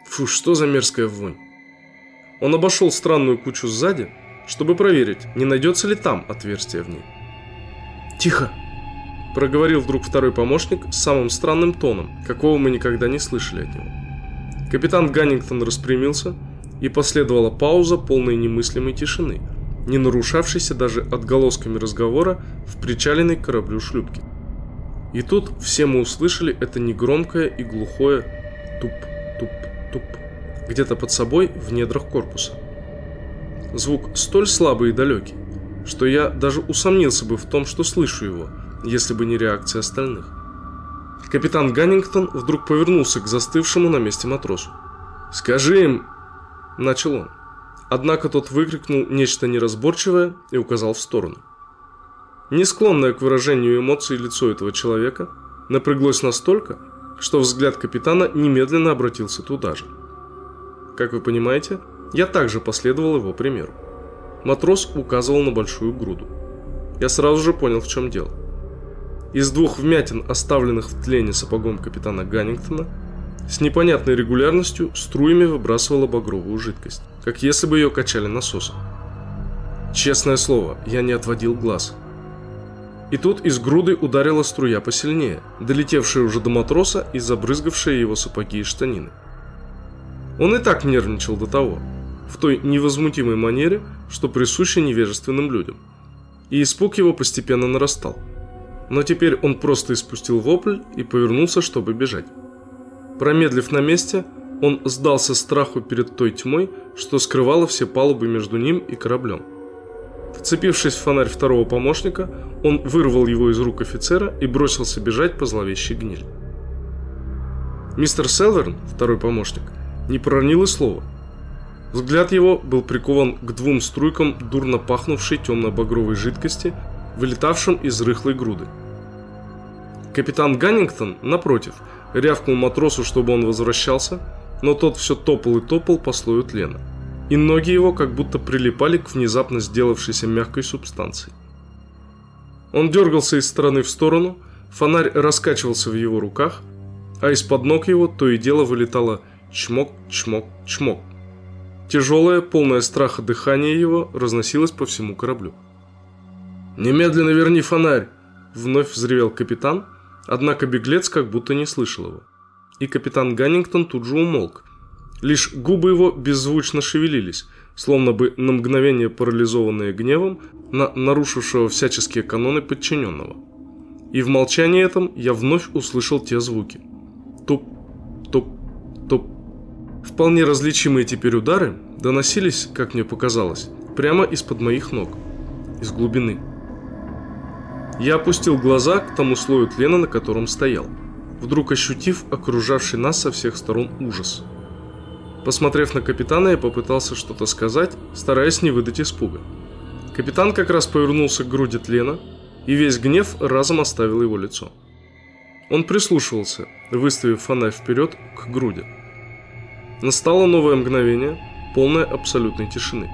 Фу, что за мерзкая вонь!» Он обошел странную кучу сзади, чтобы проверить, не найдется ли там отверстие в ней. «Тихо!» – проговорил вдруг второй помощник с самым странным тоном, какого мы никогда не слышали от него. Капитан Ганнингтон распрямился, и последовала пауза полной немыслимой тишины, не нарушавшейся даже отголосками разговора в причаленной кораблю шлюпке. И тут все мы услышали это негромкое и глухое туп-туп-туп где-то под собой в недрах корпуса. Звук столь слабый и далекий, что я даже усомнился бы в том, что слышу его, если бы не реакция остальных. Капитан Ганнингтон вдруг повернулся к застывшему на месте матросу. «Скажи им...» – начал он. Однако тот выкрикнул нечто неразборчивое и указал в сторону. Не склонное к выражению эмоций лицо этого человека напряглось настолько, что взгляд капитана немедленно обратился туда же. Как вы понимаете, я также последовал его примеру. Матрос указывал на большую груду. Я сразу же понял, в чем дело. Из двух вмятин, оставленных в тлене сапогом капитана Ганнингтона, с непонятной регулярностью струями выбрасывала багровую жидкость, как если бы ее качали насосом. Честное слово, я не отводил глаз. И тут из груды ударила струя посильнее, долетевшая уже до матроса и забрызгавшая его сапоги и штанины. Он и так нервничал до того, в той невозмутимой манере, что присуща невежественным людям. И испуг его постепенно нарастал. Но теперь он просто испустил вопль и повернулся, чтобы бежать. Промедлив на месте, он сдался страху перед той тьмой, что скрывала все палубы между ним и кораблем. Вцепившись в фонарь второго помощника, он вырвал его из рук офицера и бросился бежать по зловещей гнили. Мистер Селверн, второй помощник, не проронил и слова. Взгляд его был прикован к двум струйкам дурно пахнувшей темно-багровой жидкости, вылетавшим из рыхлой груды. Капитан Ганнингтон, напротив, рявкнул матросу, чтобы он возвращался, но тот все топал и топал по слою тлена. И ноги его как будто прилипали к внезапно сделавшейся мягкой субстанции. Он дергался из стороны в сторону, фонарь раскачивался в его руках, а из-под ног его то и дело вылетало Чмок, чмок, чмок. Тяжелое, полное страха дыхание его разносилось по всему кораблю. «Немедленно верни фонарь!» Вновь взревел капитан, однако беглец как будто не слышал его. И капитан Ганнингтон тут же умолк. Лишь губы его беззвучно шевелились, словно бы на мгновение парализованные гневом на нарушившего всяческие каноны подчиненного. И в молчании этом я вновь услышал те звуки. Туп, туп, туп. Вполне различимые теперь удары доносились, как мне показалось, прямо из-под моих ног, из глубины. Я опустил глаза к тому слою тлена, на котором стоял, вдруг ощутив окружавший нас со всех сторон ужас. Посмотрев на капитана, я попытался что-то сказать, стараясь не выдать испуга. Капитан как раз повернулся к груди тлена, и весь гнев разом оставил его лицо. Он прислушивался, выставив фонарь вперед к груди. Настало новое мгновение, полное абсолютной тишины.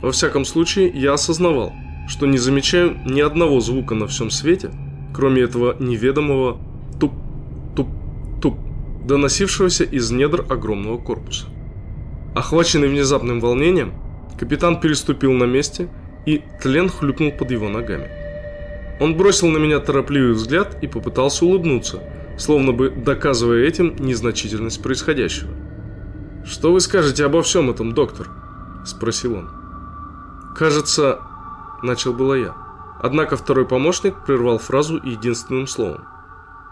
Во всяком случае, я осознавал, что не замечаю ни одного звука на всем свете, кроме этого неведомого туп-туп-туп, доносившегося из недр огромного корпуса. Охваченный внезапным волнением, капитан переступил на месте, и тлен хлюпнул под его ногами. Он бросил на меня торопливый взгляд и попытался улыбнуться, словно бы доказывая этим незначительность происходящего. «Что вы скажете обо всем этом, доктор?» – спросил он. «Кажется...» – начал было я. Однако второй помощник прервал фразу единственным словом.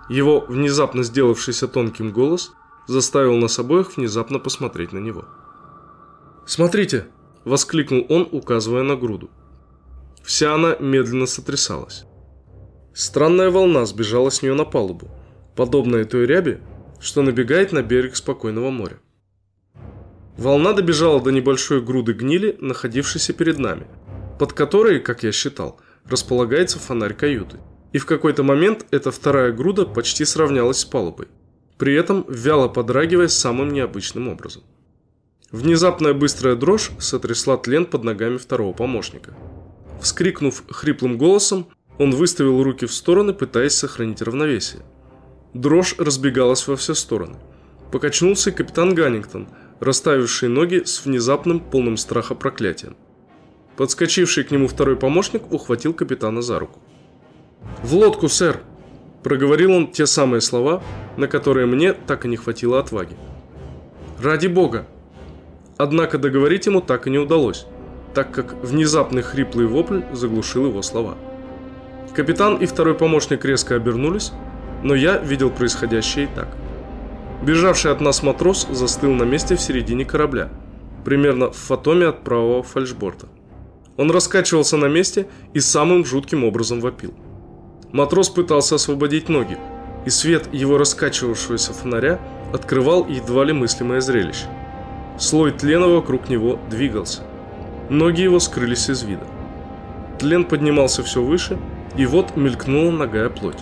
Его внезапно сделавшийся тонким голос заставил нас обоих внезапно посмотреть на него. «Смотрите!» – воскликнул он, указывая на груду. Вся она медленно сотрясалась. Странная волна сбежала с нее на палубу, подобная той ряби, что набегает на берег спокойного моря. Волна добежала до небольшой груды гнили, находившейся перед нами, под которой, как я считал, располагается фонарь каюты. И в какой-то момент эта вторая груда почти сравнялась с палубой, при этом вяло подрагивая самым необычным образом. Внезапная быстрая дрожь сотрясла тлен под ногами второго помощника. Вскрикнув хриплым голосом, он выставил руки в стороны, пытаясь сохранить равновесие. Дрожь разбегалась во все стороны. Покачнулся и капитан Ганнингтон – расставивший ноги с внезапным полным страха проклятием. Подскочивший к нему второй помощник ухватил капитана за руку. «В лодку, сэр!» Проговорил он те самые слова, на которые мне так и не хватило отваги. «Ради бога!» Однако договорить ему так и не удалось, так как внезапный хриплый вопль заглушил его слова. Капитан и второй помощник резко обернулись, но я видел происходящее и так. Бежавший от нас матрос застыл на месте в середине корабля, примерно в фотоме от правого фальшборта. Он раскачивался на месте и самым жутким образом вопил. Матрос пытался освободить ноги, и свет его раскачивавшегося фонаря открывал едва ли мыслимое зрелище. Слой тлена вокруг него двигался. Ноги его скрылись из вида. Тлен поднимался все выше, и вот мелькнула ногая плоть.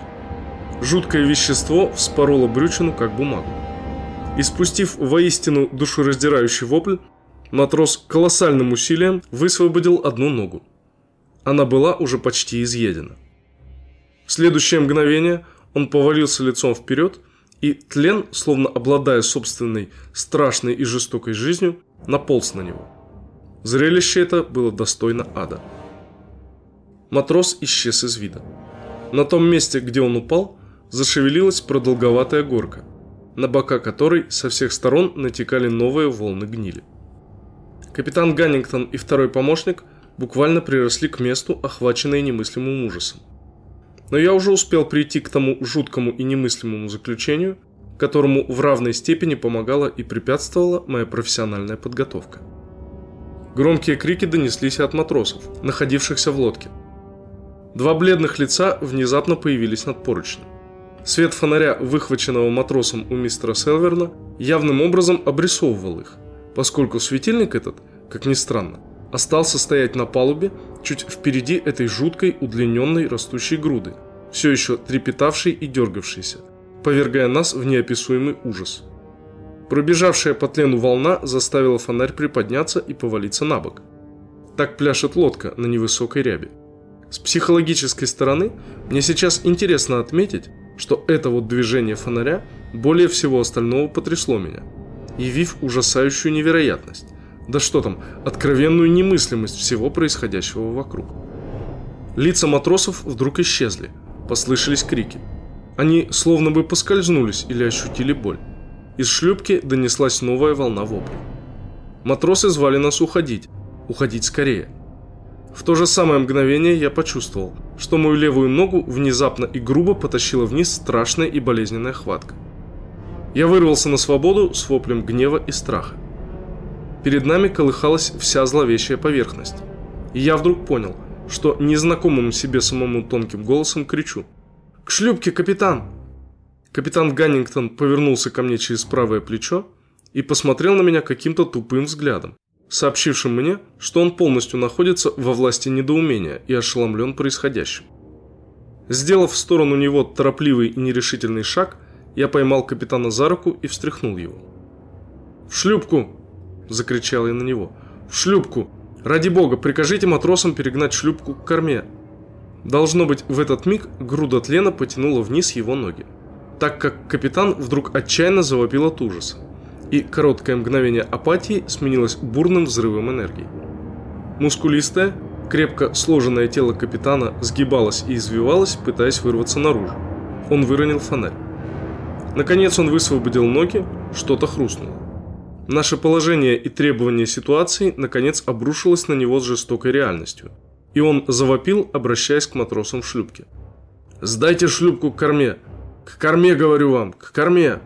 Жуткое вещество вспороло брючину, как бумагу. И спустив воистину душераздирающий вопль, матрос колоссальным усилием высвободил одну ногу. Она была уже почти изъедена. В следующее мгновение он повалился лицом вперед, и тлен, словно обладая собственной страшной и жестокой жизнью, наполз на него. Зрелище это было достойно ада. Матрос исчез из вида. На том месте, где он упал, зашевелилась продолговатая горка, на бока которой со всех сторон натекали новые волны гнили. Капитан Ганнингтон и второй помощник буквально приросли к месту, охваченные немыслимым ужасом. Но я уже успел прийти к тому жуткому и немыслимому заключению, которому в равной степени помогала и препятствовала моя профессиональная подготовка. Громкие крики донеслись от матросов, находившихся в лодке. Два бледных лица внезапно появились над поручнем. Свет фонаря, выхваченного матросом у мистера Селверна, явным образом обрисовывал их, поскольку светильник этот, как ни странно, остался стоять на палубе чуть впереди этой жуткой удлиненной растущей груды, все еще трепетавшей и дергавшейся, повергая нас в неописуемый ужас. Пробежавшая по тлену волна заставила фонарь приподняться и повалиться на бок. Так пляшет лодка на невысокой рябе. С психологической стороны мне сейчас интересно отметить, что это вот движение фонаря более всего остального потрясло меня, явив ужасающую невероятность, да что там, откровенную немыслимость всего происходящего вокруг. Лица матросов вдруг исчезли, послышались крики. Они словно бы поскользнулись или ощутили боль. Из шлюпки донеслась новая волна вопля. Матросы звали нас уходить, уходить скорее – в то же самое мгновение я почувствовал, что мою левую ногу внезапно и грубо потащила вниз страшная и болезненная хватка. Я вырвался на свободу с воплем гнева и страха. Перед нами колыхалась вся зловещая поверхность. И я вдруг понял, что незнакомым себе самому тонким голосом кричу. «К шлюпке, капитан!» Капитан Ганнингтон повернулся ко мне через правое плечо и посмотрел на меня каким-то тупым взглядом сообщившим мне, что он полностью находится во власти недоумения и ошеломлен происходящим. Сделав в сторону него торопливый и нерешительный шаг, я поймал капитана за руку и встряхнул его. «В шлюпку!» – закричал я на него. «В шлюпку! Ради бога, прикажите матросам перегнать шлюпку к корме!» Должно быть, в этот миг груда тлена потянула вниз его ноги, так как капитан вдруг отчаянно завопил от ужаса и короткое мгновение апатии сменилось бурным взрывом энергии. Мускулистое, крепко сложенное тело капитана сгибалось и извивалось, пытаясь вырваться наружу. Он выронил фонарь. Наконец он высвободил ноги, что-то хрустнуло. Наше положение и требования ситуации наконец обрушилось на него с жестокой реальностью. И он завопил, обращаясь к матросам в шлюпке. «Сдайте шлюпку к корме! К корме, говорю вам! К корме!»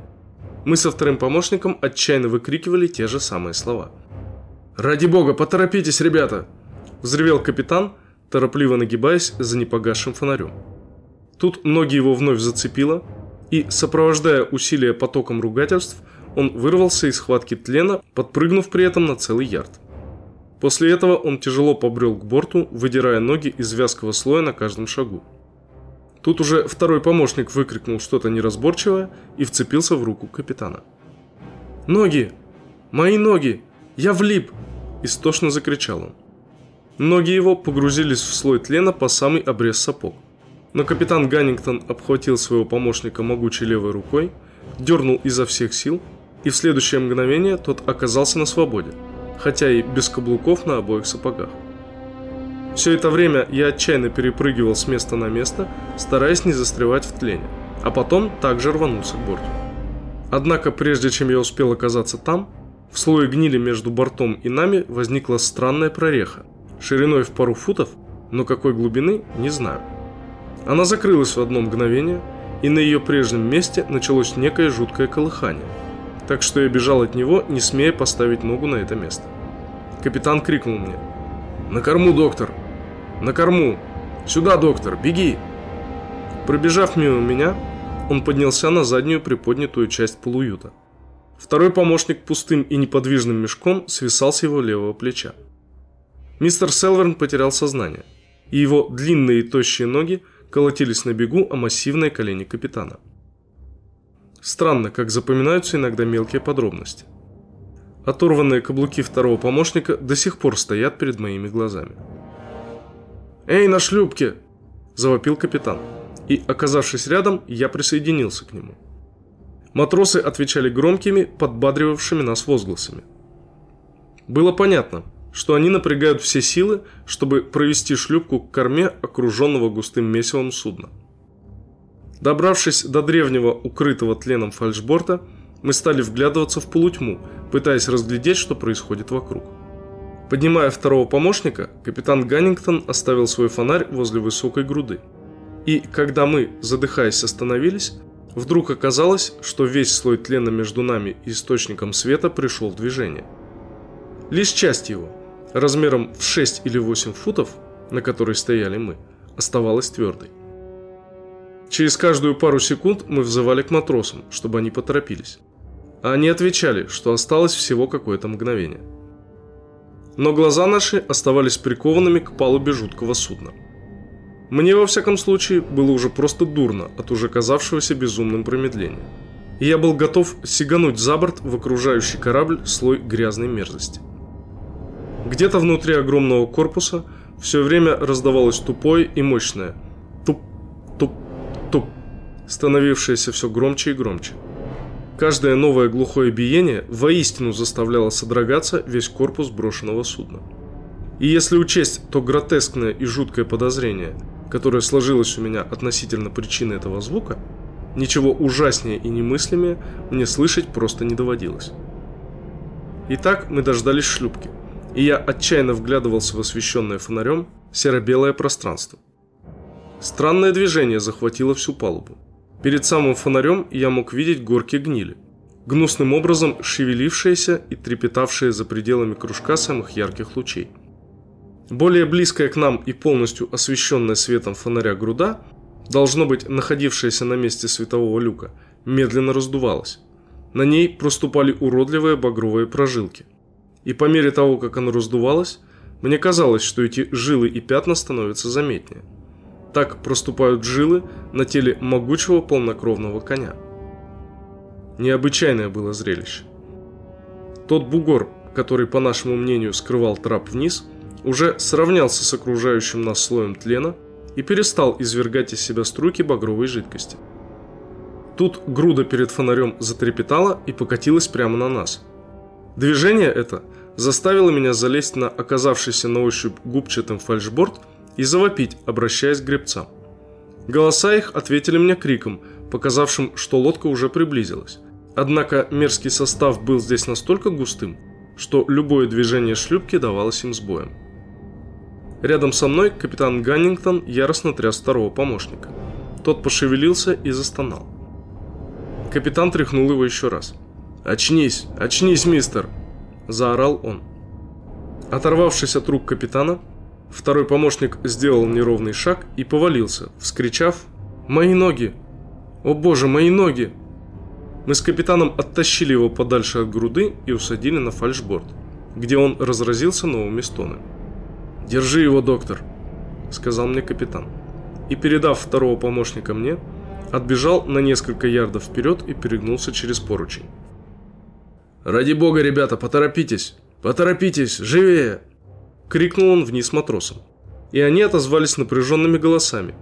Мы со вторым помощником отчаянно выкрикивали те же самые слова. «Ради бога, поторопитесь, ребята!» Взревел капитан, торопливо нагибаясь за непогасшим фонарем. Тут ноги его вновь зацепило, и, сопровождая усилия потоком ругательств, он вырвался из схватки тлена, подпрыгнув при этом на целый ярд. После этого он тяжело побрел к борту, выдирая ноги из вязкого слоя на каждом шагу. Тут уже второй помощник выкрикнул что-то неразборчивое и вцепился в руку капитана. «Ноги! Мои ноги! Я влип!» – истошно закричал он. Ноги его погрузились в слой тлена по самый обрез сапог. Но капитан Ганнингтон обхватил своего помощника могучей левой рукой, дернул изо всех сил, и в следующее мгновение тот оказался на свободе, хотя и без каблуков на обоих сапогах. Все это время я отчаянно перепрыгивал с места на место, стараясь не застревать в тлене, а потом также рванулся к борту. Однако, прежде чем я успел оказаться там, в слое гнили между бортом и нами возникла странная прореха, шириной в пару футов, но какой глубины – не знаю. Она закрылась в одно мгновение, и на ее прежнем месте началось некое жуткое колыхание, так что я бежал от него, не смея поставить ногу на это место. Капитан крикнул мне «На корму, доктор! На корму! Сюда, доктор, беги!» Пробежав мимо меня, он поднялся на заднюю приподнятую часть полуюта. Второй помощник пустым и неподвижным мешком свисал с его левого плеча. Мистер Селверн потерял сознание, и его длинные и тощие ноги колотились на бегу о массивные колени капитана. Странно, как запоминаются иногда мелкие подробности. Оторванные каблуки второго помощника до сих пор стоят перед моими глазами. «Эй, на шлюпке!» – завопил капитан и, оказавшись рядом, я присоединился к нему. Матросы отвечали громкими, подбадривавшими нас возгласами. Было понятно, что они напрягают все силы, чтобы провести шлюпку к корме окруженного густым месивом судна. Добравшись до древнего, укрытого тленом фальшборта, мы стали вглядываться в полутьму, пытаясь разглядеть, что происходит вокруг. Поднимая второго помощника, капитан Ганнингтон оставил свой фонарь возле высокой груды – и когда мы, задыхаясь, остановились, вдруг оказалось, что весь слой тлена между нами и источником света пришел в движение. Лишь часть его, размером в 6 или 8 футов, на которой стояли мы, оставалась твердой. Через каждую пару секунд мы взывали к матросам, чтобы они поторопились. А они отвечали, что осталось всего какое-то мгновение. Но глаза наши оставались прикованными к палубе жуткого судна – мне, во всяком случае, было уже просто дурно от уже казавшегося безумным промедления. И я был готов сигануть за борт в окружающий корабль слой грязной мерзости. Где-то внутри огромного корпуса все время раздавалось тупое и мощное туп-туп-туп, становившееся все громче и громче. Каждое новое глухое биение воистину заставляло содрогаться весь корпус брошенного судна. И если учесть то гротескное и жуткое подозрение – которое сложилось у меня относительно причины этого звука, ничего ужаснее и немыслимее мне слышать просто не доводилось. Итак, мы дождались шлюпки, и я отчаянно вглядывался в освещенное фонарем серо-белое пространство. Странное движение захватило всю палубу. Перед самым фонарем я мог видеть горки гнили, гнусным образом шевелившиеся и трепетавшие за пределами кружка самых ярких лучей. Более близкая к нам и полностью освещенная светом фонаря груда, должно быть находившаяся на месте светового люка, медленно раздувалась. На ней проступали уродливые багровые прожилки. И по мере того, как она раздувалась, мне казалось, что эти жилы и пятна становятся заметнее. Так проступают жилы на теле могучего полнокровного коня. Необычайное было зрелище. Тот бугор, который, по нашему мнению, скрывал трап вниз – уже сравнялся с окружающим нас слоем тлена и перестал извергать из себя струйки багровой жидкости. Тут груда перед фонарем затрепетала и покатилась прямо на нас. Движение это заставило меня залезть на оказавшийся на ощупь губчатым фальшборд и завопить, обращаясь к гребцам. Голоса их ответили мне криком, показавшим, что лодка уже приблизилась. Однако мерзкий состав был здесь настолько густым, что любое движение шлюпки давалось им сбоем. Рядом со мной капитан Ганнингтон яростно тряс второго помощника. Тот пошевелился и застонал. Капитан тряхнул его еще раз. «Очнись! Очнись, мистер!» – заорал он. Оторвавшись от рук капитана, второй помощник сделал неровный шаг и повалился, вскричав «Мои ноги! О боже, мои ноги!» Мы с капитаном оттащили его подальше от груды и усадили на фальшборд, где он разразился новыми стонами. «Держи его, доктор», — сказал мне капитан. И, передав второго помощника мне, отбежал на несколько ярдов вперед и перегнулся через поручень. «Ради бога, ребята, поторопитесь! Поторопитесь! Живее!» Крикнул он вниз матросам. И они отозвались напряженными голосами,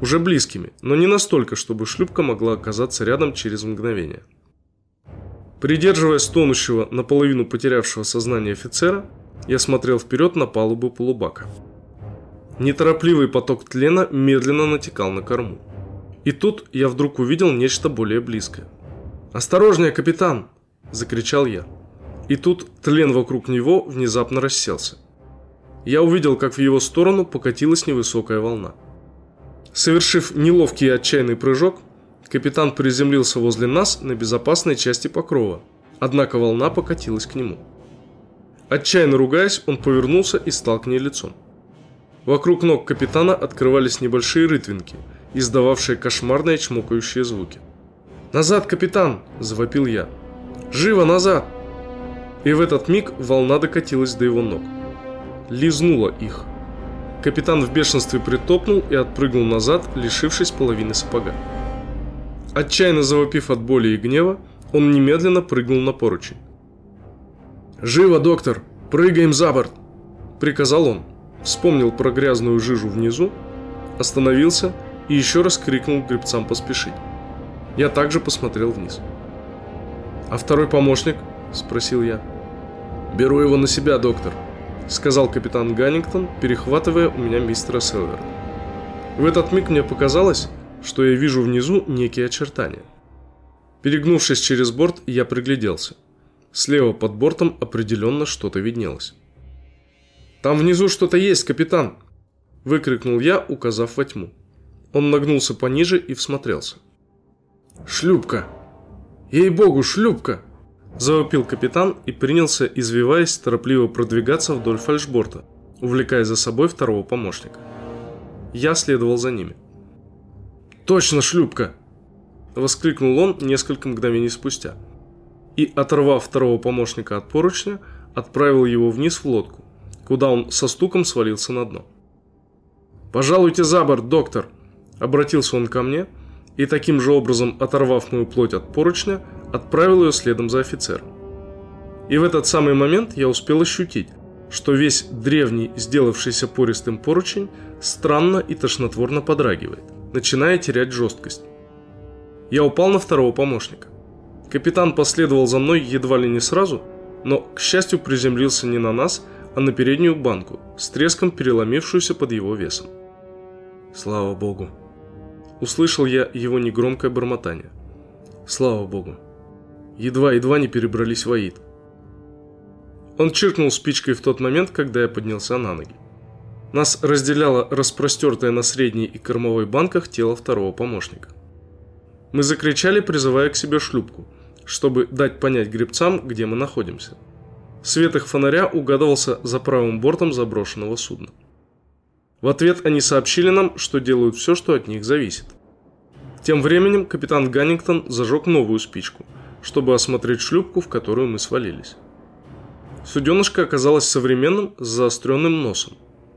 уже близкими, но не настолько, чтобы шлюпка могла оказаться рядом через мгновение. Придерживая стонущего, наполовину потерявшего сознание офицера, я смотрел вперед на палубу полубака. Неторопливый поток тлена медленно натекал на корму. И тут я вдруг увидел нечто более близкое. «Осторожнее, капитан!» – закричал я. И тут тлен вокруг него внезапно расселся. Я увидел, как в его сторону покатилась невысокая волна. Совершив неловкий и отчаянный прыжок, капитан приземлился возле нас на безопасной части покрова, однако волна покатилась к нему. Отчаянно ругаясь, он повернулся и стал к ней лицом. Вокруг ног капитана открывались небольшие рытвинки, издававшие кошмарные чмокающие звуки. «Назад, капитан!» – завопил я. «Живо назад!» И в этот миг волна докатилась до его ног. Лизнула их. Капитан в бешенстве притопнул и отпрыгнул назад, лишившись половины сапога. Отчаянно завопив от боли и гнева, он немедленно прыгнул на поручень. «Живо, доктор! Прыгаем за борт!» – приказал он. Вспомнил про грязную жижу внизу, остановился и еще раз крикнул гребцам поспешить. Я также посмотрел вниз. «А второй помощник?» – спросил я. «Беру его на себя, доктор», – сказал капитан Ганнингтон, перехватывая у меня мистера Селвера. В этот миг мне показалось, что я вижу внизу некие очертания. Перегнувшись через борт, я пригляделся. Слева под бортом определенно что-то виднелось. «Там внизу что-то есть, капитан!» – выкрикнул я, указав во тьму. Он нагнулся пониже и всмотрелся. «Шлюпка! Ей-богу, шлюпка!» Завопил капитан и принялся, извиваясь, торопливо продвигаться вдоль фальшборта, увлекая за собой второго помощника. Я следовал за ними. «Точно шлюпка!» Воскликнул он несколько мгновений спустя. И, оторвав второго помощника от поручня, отправил его вниз в лодку, куда он со стуком свалился на дно. «Пожалуйте за борт, доктор!» Обратился он ко мне – и таким же образом, оторвав мою плоть от поручня, отправил ее следом за офицером. И в этот самый момент я успел ощутить, что весь древний, сделавшийся пористым поручень, странно и тошнотворно подрагивает, начиная терять жесткость. Я упал на второго помощника. Капитан последовал за мной едва ли не сразу, но, к счастью, приземлился не на нас, а на переднюю банку, с треском переломившуюся под его весом. Слава богу. Услышал я его негромкое бормотание. Слава богу. Едва-едва не перебрались в Аид. Он чиркнул спичкой в тот момент, когда я поднялся на ноги. Нас разделяло распростертое на средней и кормовой банках тело второго помощника. Мы закричали, призывая к себе шлюпку, чтобы дать понять гребцам, где мы находимся. Свет их фонаря угадывался за правым бортом заброшенного судна. В ответ они сообщили нам, что делают все, что от них зависит. Тем временем капитан Ганнингтон зажег новую спичку, чтобы осмотреть шлюпку, в которую мы свалились. Суденышко оказалось современным с заостренным носом.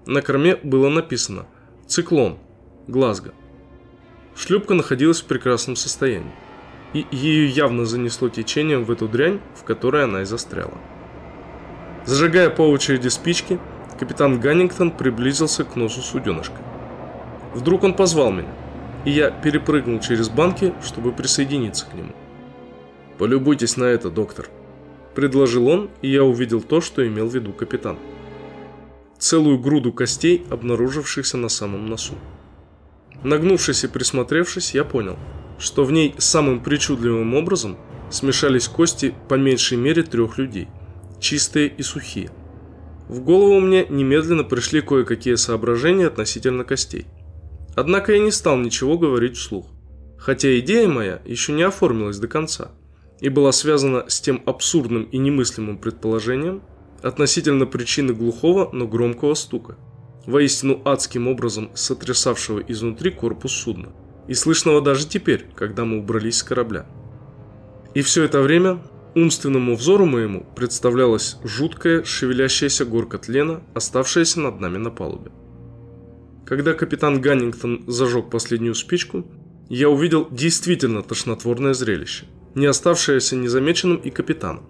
На корме было написано «Циклон. Глазго». Шлюпка находилась в прекрасном состоянии, и ее явно занесло течением в эту дрянь, в которой она и застряла. Зажигая по очереди спички, капитан Ганнингтон приблизился к носу суденышка. Вдруг он позвал меня, и я перепрыгнул через банки, чтобы присоединиться к нему. «Полюбуйтесь на это, доктор», – предложил он, и я увидел то, что имел в виду капитан. Целую груду костей, обнаружившихся на самом носу. Нагнувшись и присмотревшись, я понял, что в ней самым причудливым образом смешались кости по меньшей мере трех людей, чистые и сухие. В голову мне немедленно пришли кое-какие соображения относительно костей. Однако я не стал ничего говорить вслух, хотя идея моя еще не оформилась до конца и была связана с тем абсурдным и немыслимым предположением относительно причины глухого, но громкого стука, воистину адским образом сотрясавшего изнутри корпус судна, и слышного даже теперь, когда мы убрались с корабля. И все это время Умственному взору моему представлялась жуткая, шевелящаяся горка тлена, оставшаяся над нами на палубе. Когда капитан Ганнингтон зажег последнюю спичку, я увидел действительно тошнотворное зрелище, не оставшееся незамеченным и капитаном.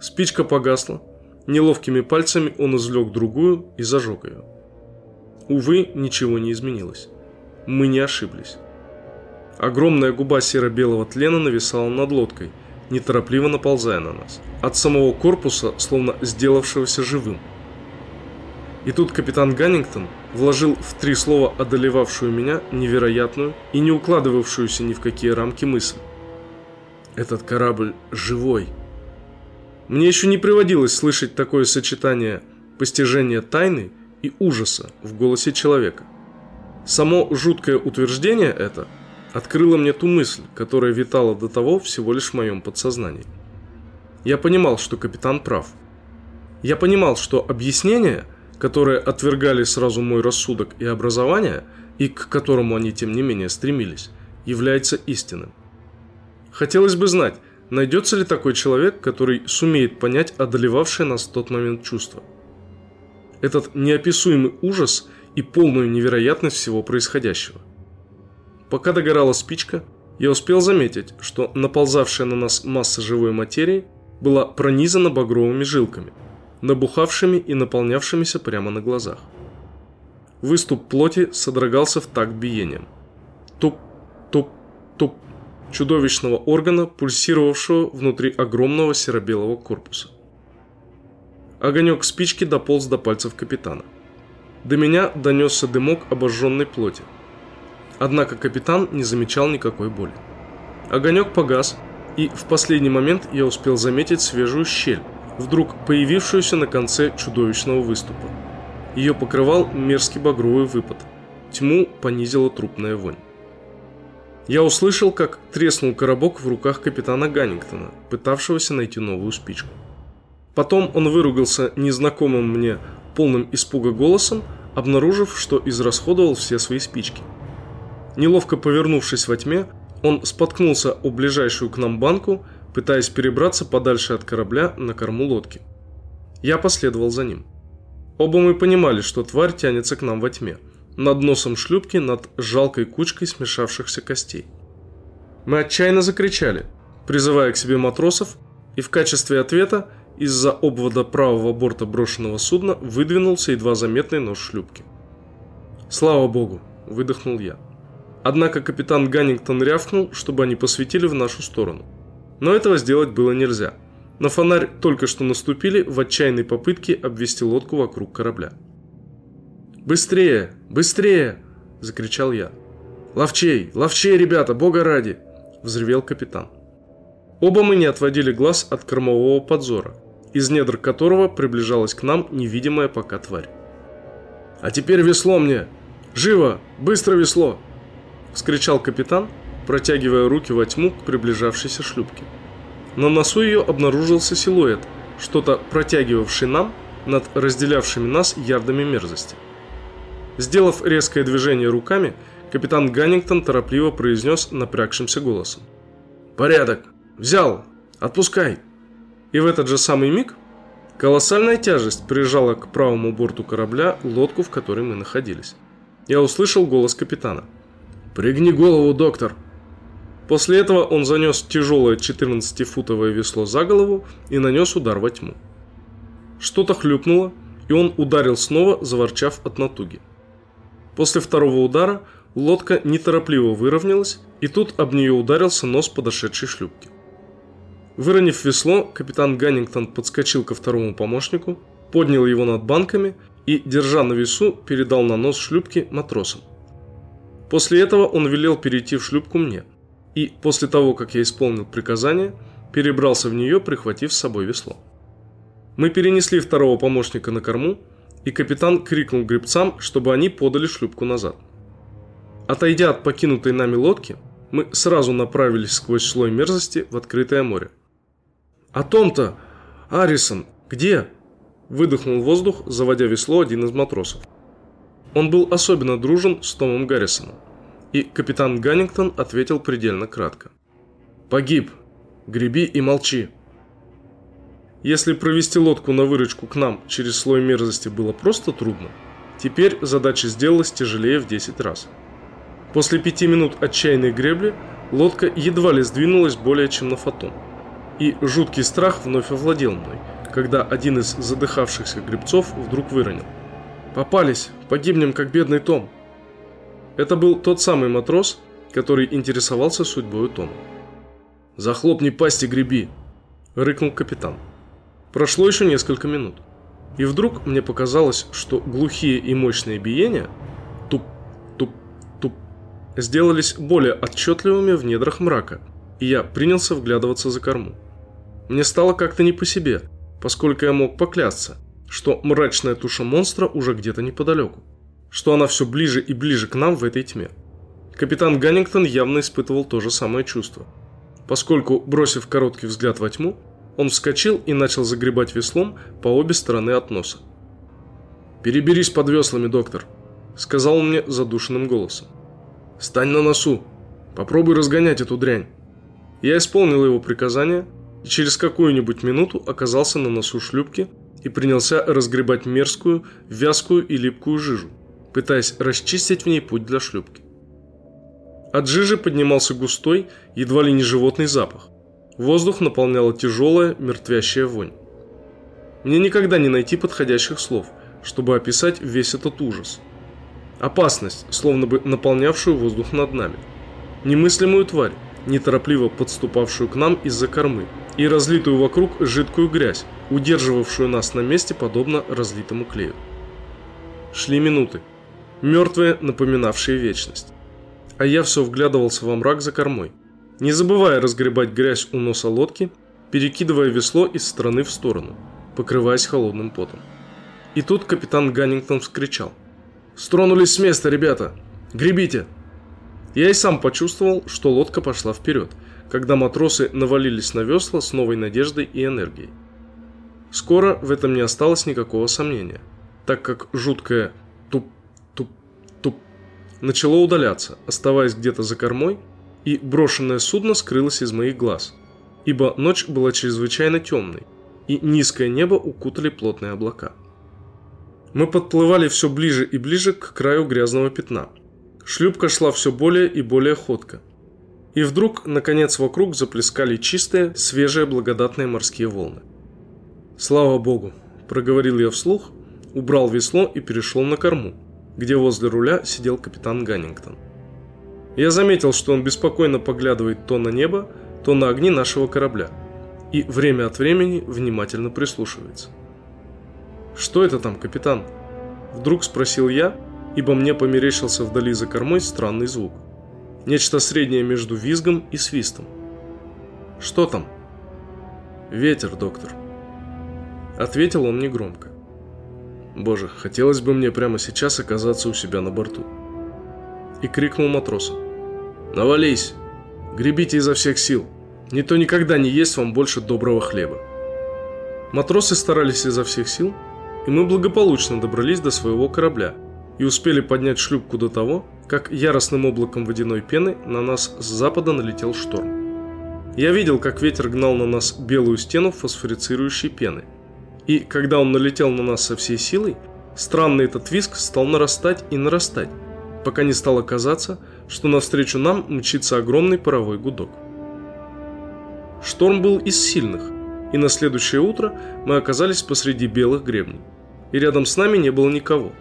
Спичка погасла, неловкими пальцами он извлек другую и зажег ее. Увы, ничего не изменилось. Мы не ошиблись. Огромная губа серо-белого тлена нависала над лодкой – неторопливо наползая на нас, от самого корпуса, словно сделавшегося живым. И тут капитан Ганнингтон вложил в три слова одолевавшую меня невероятную и не укладывавшуюся ни в какие рамки мысль. Этот корабль живой. Мне еще не приводилось слышать такое сочетание постижения тайны и ужаса в голосе человека. Само жуткое утверждение это открыло мне ту мысль, которая витала до того всего лишь в моем подсознании. Я понимал, что капитан прав. Я понимал, что объяснение, которое отвергали сразу мой рассудок и образование, и к которому они тем не менее стремились, является истинным. Хотелось бы знать, найдется ли такой человек, который сумеет понять одолевавшее нас в тот момент чувство. Этот неописуемый ужас и полную невероятность всего происходящего. Пока догорала спичка, я успел заметить, что наползавшая на нас масса живой материи была пронизана багровыми жилками, набухавшими и наполнявшимися прямо на глазах. Выступ плоти содрогался в такт биением. Туп, туп, туп чудовищного органа, пульсировавшего внутри огромного серо-белого корпуса. Огонек спички дополз до пальцев капитана. До меня донесся дымок обожженной плоти. Однако капитан не замечал никакой боли. Огонек погас, и в последний момент я успел заметить свежую щель, вдруг появившуюся на конце чудовищного выступа. Ее покрывал мерзкий багровый выпад. Тьму понизила трупная вонь. Я услышал, как треснул коробок в руках капитана Ганнингтона, пытавшегося найти новую спичку. Потом он выругался незнакомым мне полным испуга голосом, обнаружив, что израсходовал все свои спички. Неловко повернувшись во тьме, он споткнулся о ближайшую к нам банку, пытаясь перебраться подальше от корабля на корму лодки. Я последовал за ним. Оба мы понимали, что тварь тянется к нам во тьме – над носом шлюпки над жалкой кучкой смешавшихся костей. Мы отчаянно закричали, призывая к себе матросов, и в качестве ответа из-за обвода правого борта брошенного судна выдвинулся едва заметный нос шлюпки. «Слава богу!» – выдохнул я. Однако капитан Ганнингтон рявкнул, чтобы они посветили в нашу сторону. Но этого сделать было нельзя. На фонарь только что наступили в отчаянной попытке обвести лодку вокруг корабля. «Быстрее! Быстрее!» – закричал я. «Ловчей! Ловчей, ребята! Бога ради!» – взревел капитан. Оба мы не отводили глаз от кормового подзора, из недр которого приближалась к нам невидимая пока тварь. «А теперь весло мне! Живо! Быстро весло!» – вскричал капитан, протягивая руки во тьму к приближавшейся шлюпке. На носу ее обнаружился силуэт, что-то протягивавший нам над разделявшими нас ярдами мерзости. Сделав резкое движение руками, капитан Ганнингтон торопливо произнес напрягшимся голосом. «Порядок! Взял! Отпускай!» И в этот же самый миг колоссальная тяжесть прижала к правому борту корабля лодку, в которой мы находились. Я услышал голос капитана. «Пригни голову, доктор!» После этого он занес тяжелое 14-футовое весло за голову и нанес удар во тьму. Что-то хлюпнуло, и он ударил снова, заворчав от натуги. После второго удара лодка неторопливо выровнялась, и тут об нее ударился нос подошедшей шлюпки. Выронив весло, капитан Ганнингтон подскочил ко второму помощнику, поднял его над банками и, держа на весу, передал на нос шлюпки матросам. После этого он велел перейти в шлюпку мне, и после того, как я исполнил приказание, перебрался в нее, прихватив с собой весло. Мы перенесли второго помощника на корму, и капитан крикнул гребцам, чтобы они подали шлюпку назад. Отойдя от покинутой нами лодки, мы сразу направились сквозь слой мерзости в открытое море. «О том-то! Арисон, где?» Выдохнул воздух, заводя весло один из матросов. Он был особенно дружен с Томом Гаррисоном, и капитан Ганнингтон ответил предельно кратко. «Погиб! Греби и молчи!» Если провести лодку на выручку к нам через слой мерзости было просто трудно, теперь задача сделалась тяжелее в 10 раз. После пяти минут отчаянной гребли лодка едва ли сдвинулась более чем на фотон. И жуткий страх вновь овладел мной, когда один из задыхавшихся гребцов вдруг выронил. «Попались! Погибнем, как бедный Том!» Это был тот самый матрос, который интересовался судьбой Тома. «Захлопни пасть и греби!» – рыкнул капитан. Прошло еще несколько минут. И вдруг мне показалось, что глухие и мощные биения туп-туп-туп сделались более отчетливыми в недрах мрака, и я принялся вглядываться за корму. Мне стало как-то не по себе, поскольку я мог поклясться, что мрачная туша монстра уже где-то неподалеку, что она все ближе и ближе к нам в этой тьме. Капитан Ганнингтон явно испытывал то же самое чувство, поскольку, бросив короткий взгляд во тьму, он вскочил и начал загребать веслом по обе стороны от носа. «Переберись под веслами, доктор», — сказал он мне задушенным голосом. «Стань на носу. Попробуй разгонять эту дрянь». Я исполнил его приказание и через какую-нибудь минуту оказался на носу шлюпки и принялся разгребать мерзкую, вязкую и липкую жижу, пытаясь расчистить в ней путь для шлюпки. От жижи поднимался густой, едва ли не животный запах. Воздух наполняла тяжелая, мертвящая вонь. Мне никогда не найти подходящих слов, чтобы описать весь этот ужас. Опасность, словно бы наполнявшую воздух над нами. Немыслимую тварь, неторопливо подступавшую к нам из-за кормы, и разлитую вокруг жидкую грязь, удерживавшую нас на месте подобно разлитому клею. Шли минуты, мертвые, напоминавшие вечность. А я все вглядывался во мрак за кормой – не забывая разгребать грязь у носа лодки, перекидывая весло из стороны в сторону, покрываясь холодным потом. И тут капитан Ганнингтон вскричал. «Стронулись с места, ребята! Гребите!» Я и сам почувствовал, что лодка пошла вперед, когда матросы навалились на весла с новой надеждой и энергией. Скоро в этом не осталось никакого сомнения, так как жуткое туп-туп-туп начало удаляться, оставаясь где-то за кормой и брошенное судно скрылось из моих глаз, ибо ночь была чрезвычайно темной, и низкое небо укутали плотные облака. Мы подплывали все ближе и ближе к краю грязного пятна. Шлюпка шла все более и более ходко. И вдруг, наконец, вокруг заплескали чистые, свежие, благодатные морские волны. «Слава Богу!» – проговорил я вслух, убрал весло и перешел на корму, где возле руля сидел капитан Ганнингтон. Я заметил, что он беспокойно поглядывает то на небо, то на огни нашего корабля и время от времени внимательно прислушивается. «Что это там, капитан?» Вдруг спросил я, ибо мне померещился вдали за кормой странный звук. Нечто среднее между визгом и свистом. «Что там?» «Ветер, доктор», — ответил он негромко. «Боже, хотелось бы мне прямо сейчас оказаться у себя на борту». И крикнул матросам. Навались! Гребите изо всех сил. Не то никогда не есть вам больше доброго хлеба. Матросы старались изо всех сил, и мы благополучно добрались до своего корабля и успели поднять шлюпку до того, как яростным облаком водяной пены на нас с запада налетел шторм. Я видел, как ветер гнал на нас белую стену фосфорицирующей пены. И когда он налетел на нас со всей силой, странный этот виск стал нарастать и нарастать, пока не стало казаться, что навстречу нам мчится огромный паровой гудок. Шторм был из сильных, и на следующее утро мы оказались посреди белых гребней. И рядом с нами не было никого,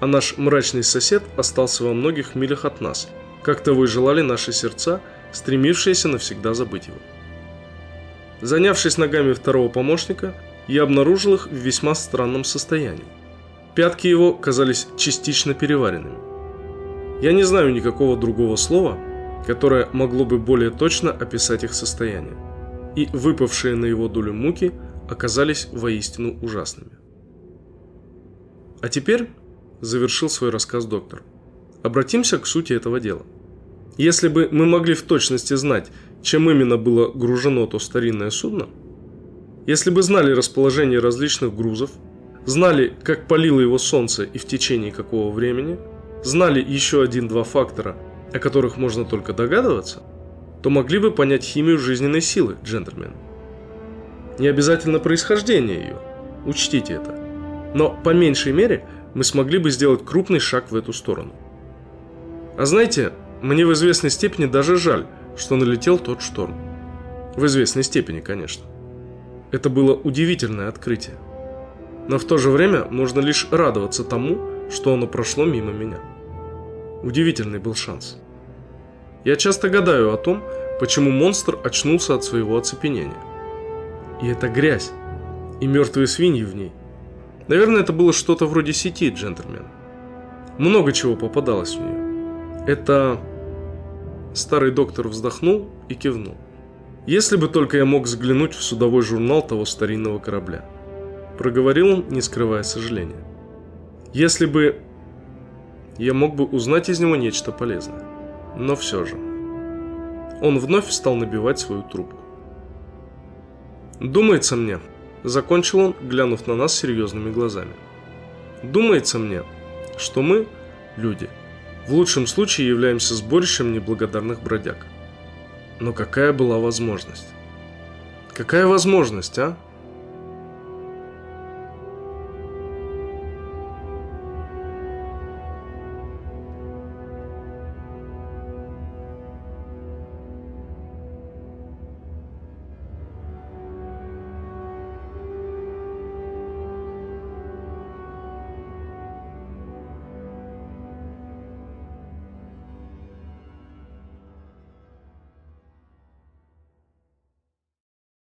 а наш мрачный сосед остался во многих милях от нас, как того и наши сердца, стремившиеся навсегда забыть его. Занявшись ногами второго помощника, я обнаружил их в весьма странном состоянии. Пятки его казались частично переваренными. Я не знаю никакого другого слова, которое могло бы более точно описать их состояние. И выпавшие на его долю муки оказались воистину ужасными. А теперь, завершил свой рассказ доктор, обратимся к сути этого дела. Если бы мы могли в точности знать, чем именно было гружено то старинное судно, если бы знали расположение различных грузов, знали, как палило его солнце и в течение какого времени – знали еще один-два фактора, о которых можно только догадываться, то могли бы понять химию жизненной силы, джентльмен. Не обязательно происхождение ее, учтите это. Но по меньшей мере мы смогли бы сделать крупный шаг в эту сторону. А знаете, мне в известной степени даже жаль, что налетел тот шторм. В известной степени, конечно. Это было удивительное открытие. Но в то же время можно лишь радоваться тому, что оно прошло мимо меня. Удивительный был шанс. Я часто гадаю о том, почему монстр очнулся от своего оцепенения. И это грязь, и мертвые свиньи в ней. Наверное, это было что-то вроде сети, джентльмен. Много чего попадалось в нее. Это... Старый доктор вздохнул и кивнул. Если бы только я мог взглянуть в судовой журнал того старинного корабля. Проговорил он, не скрывая сожаления. Если бы я мог бы узнать из него нечто полезное. Но все же. Он вновь стал набивать свою трубку. «Думается мне», – закончил он, глянув на нас серьезными глазами. «Думается мне, что мы, люди, в лучшем случае являемся сборищем неблагодарных бродяг. Но какая была возможность? Какая возможность, а?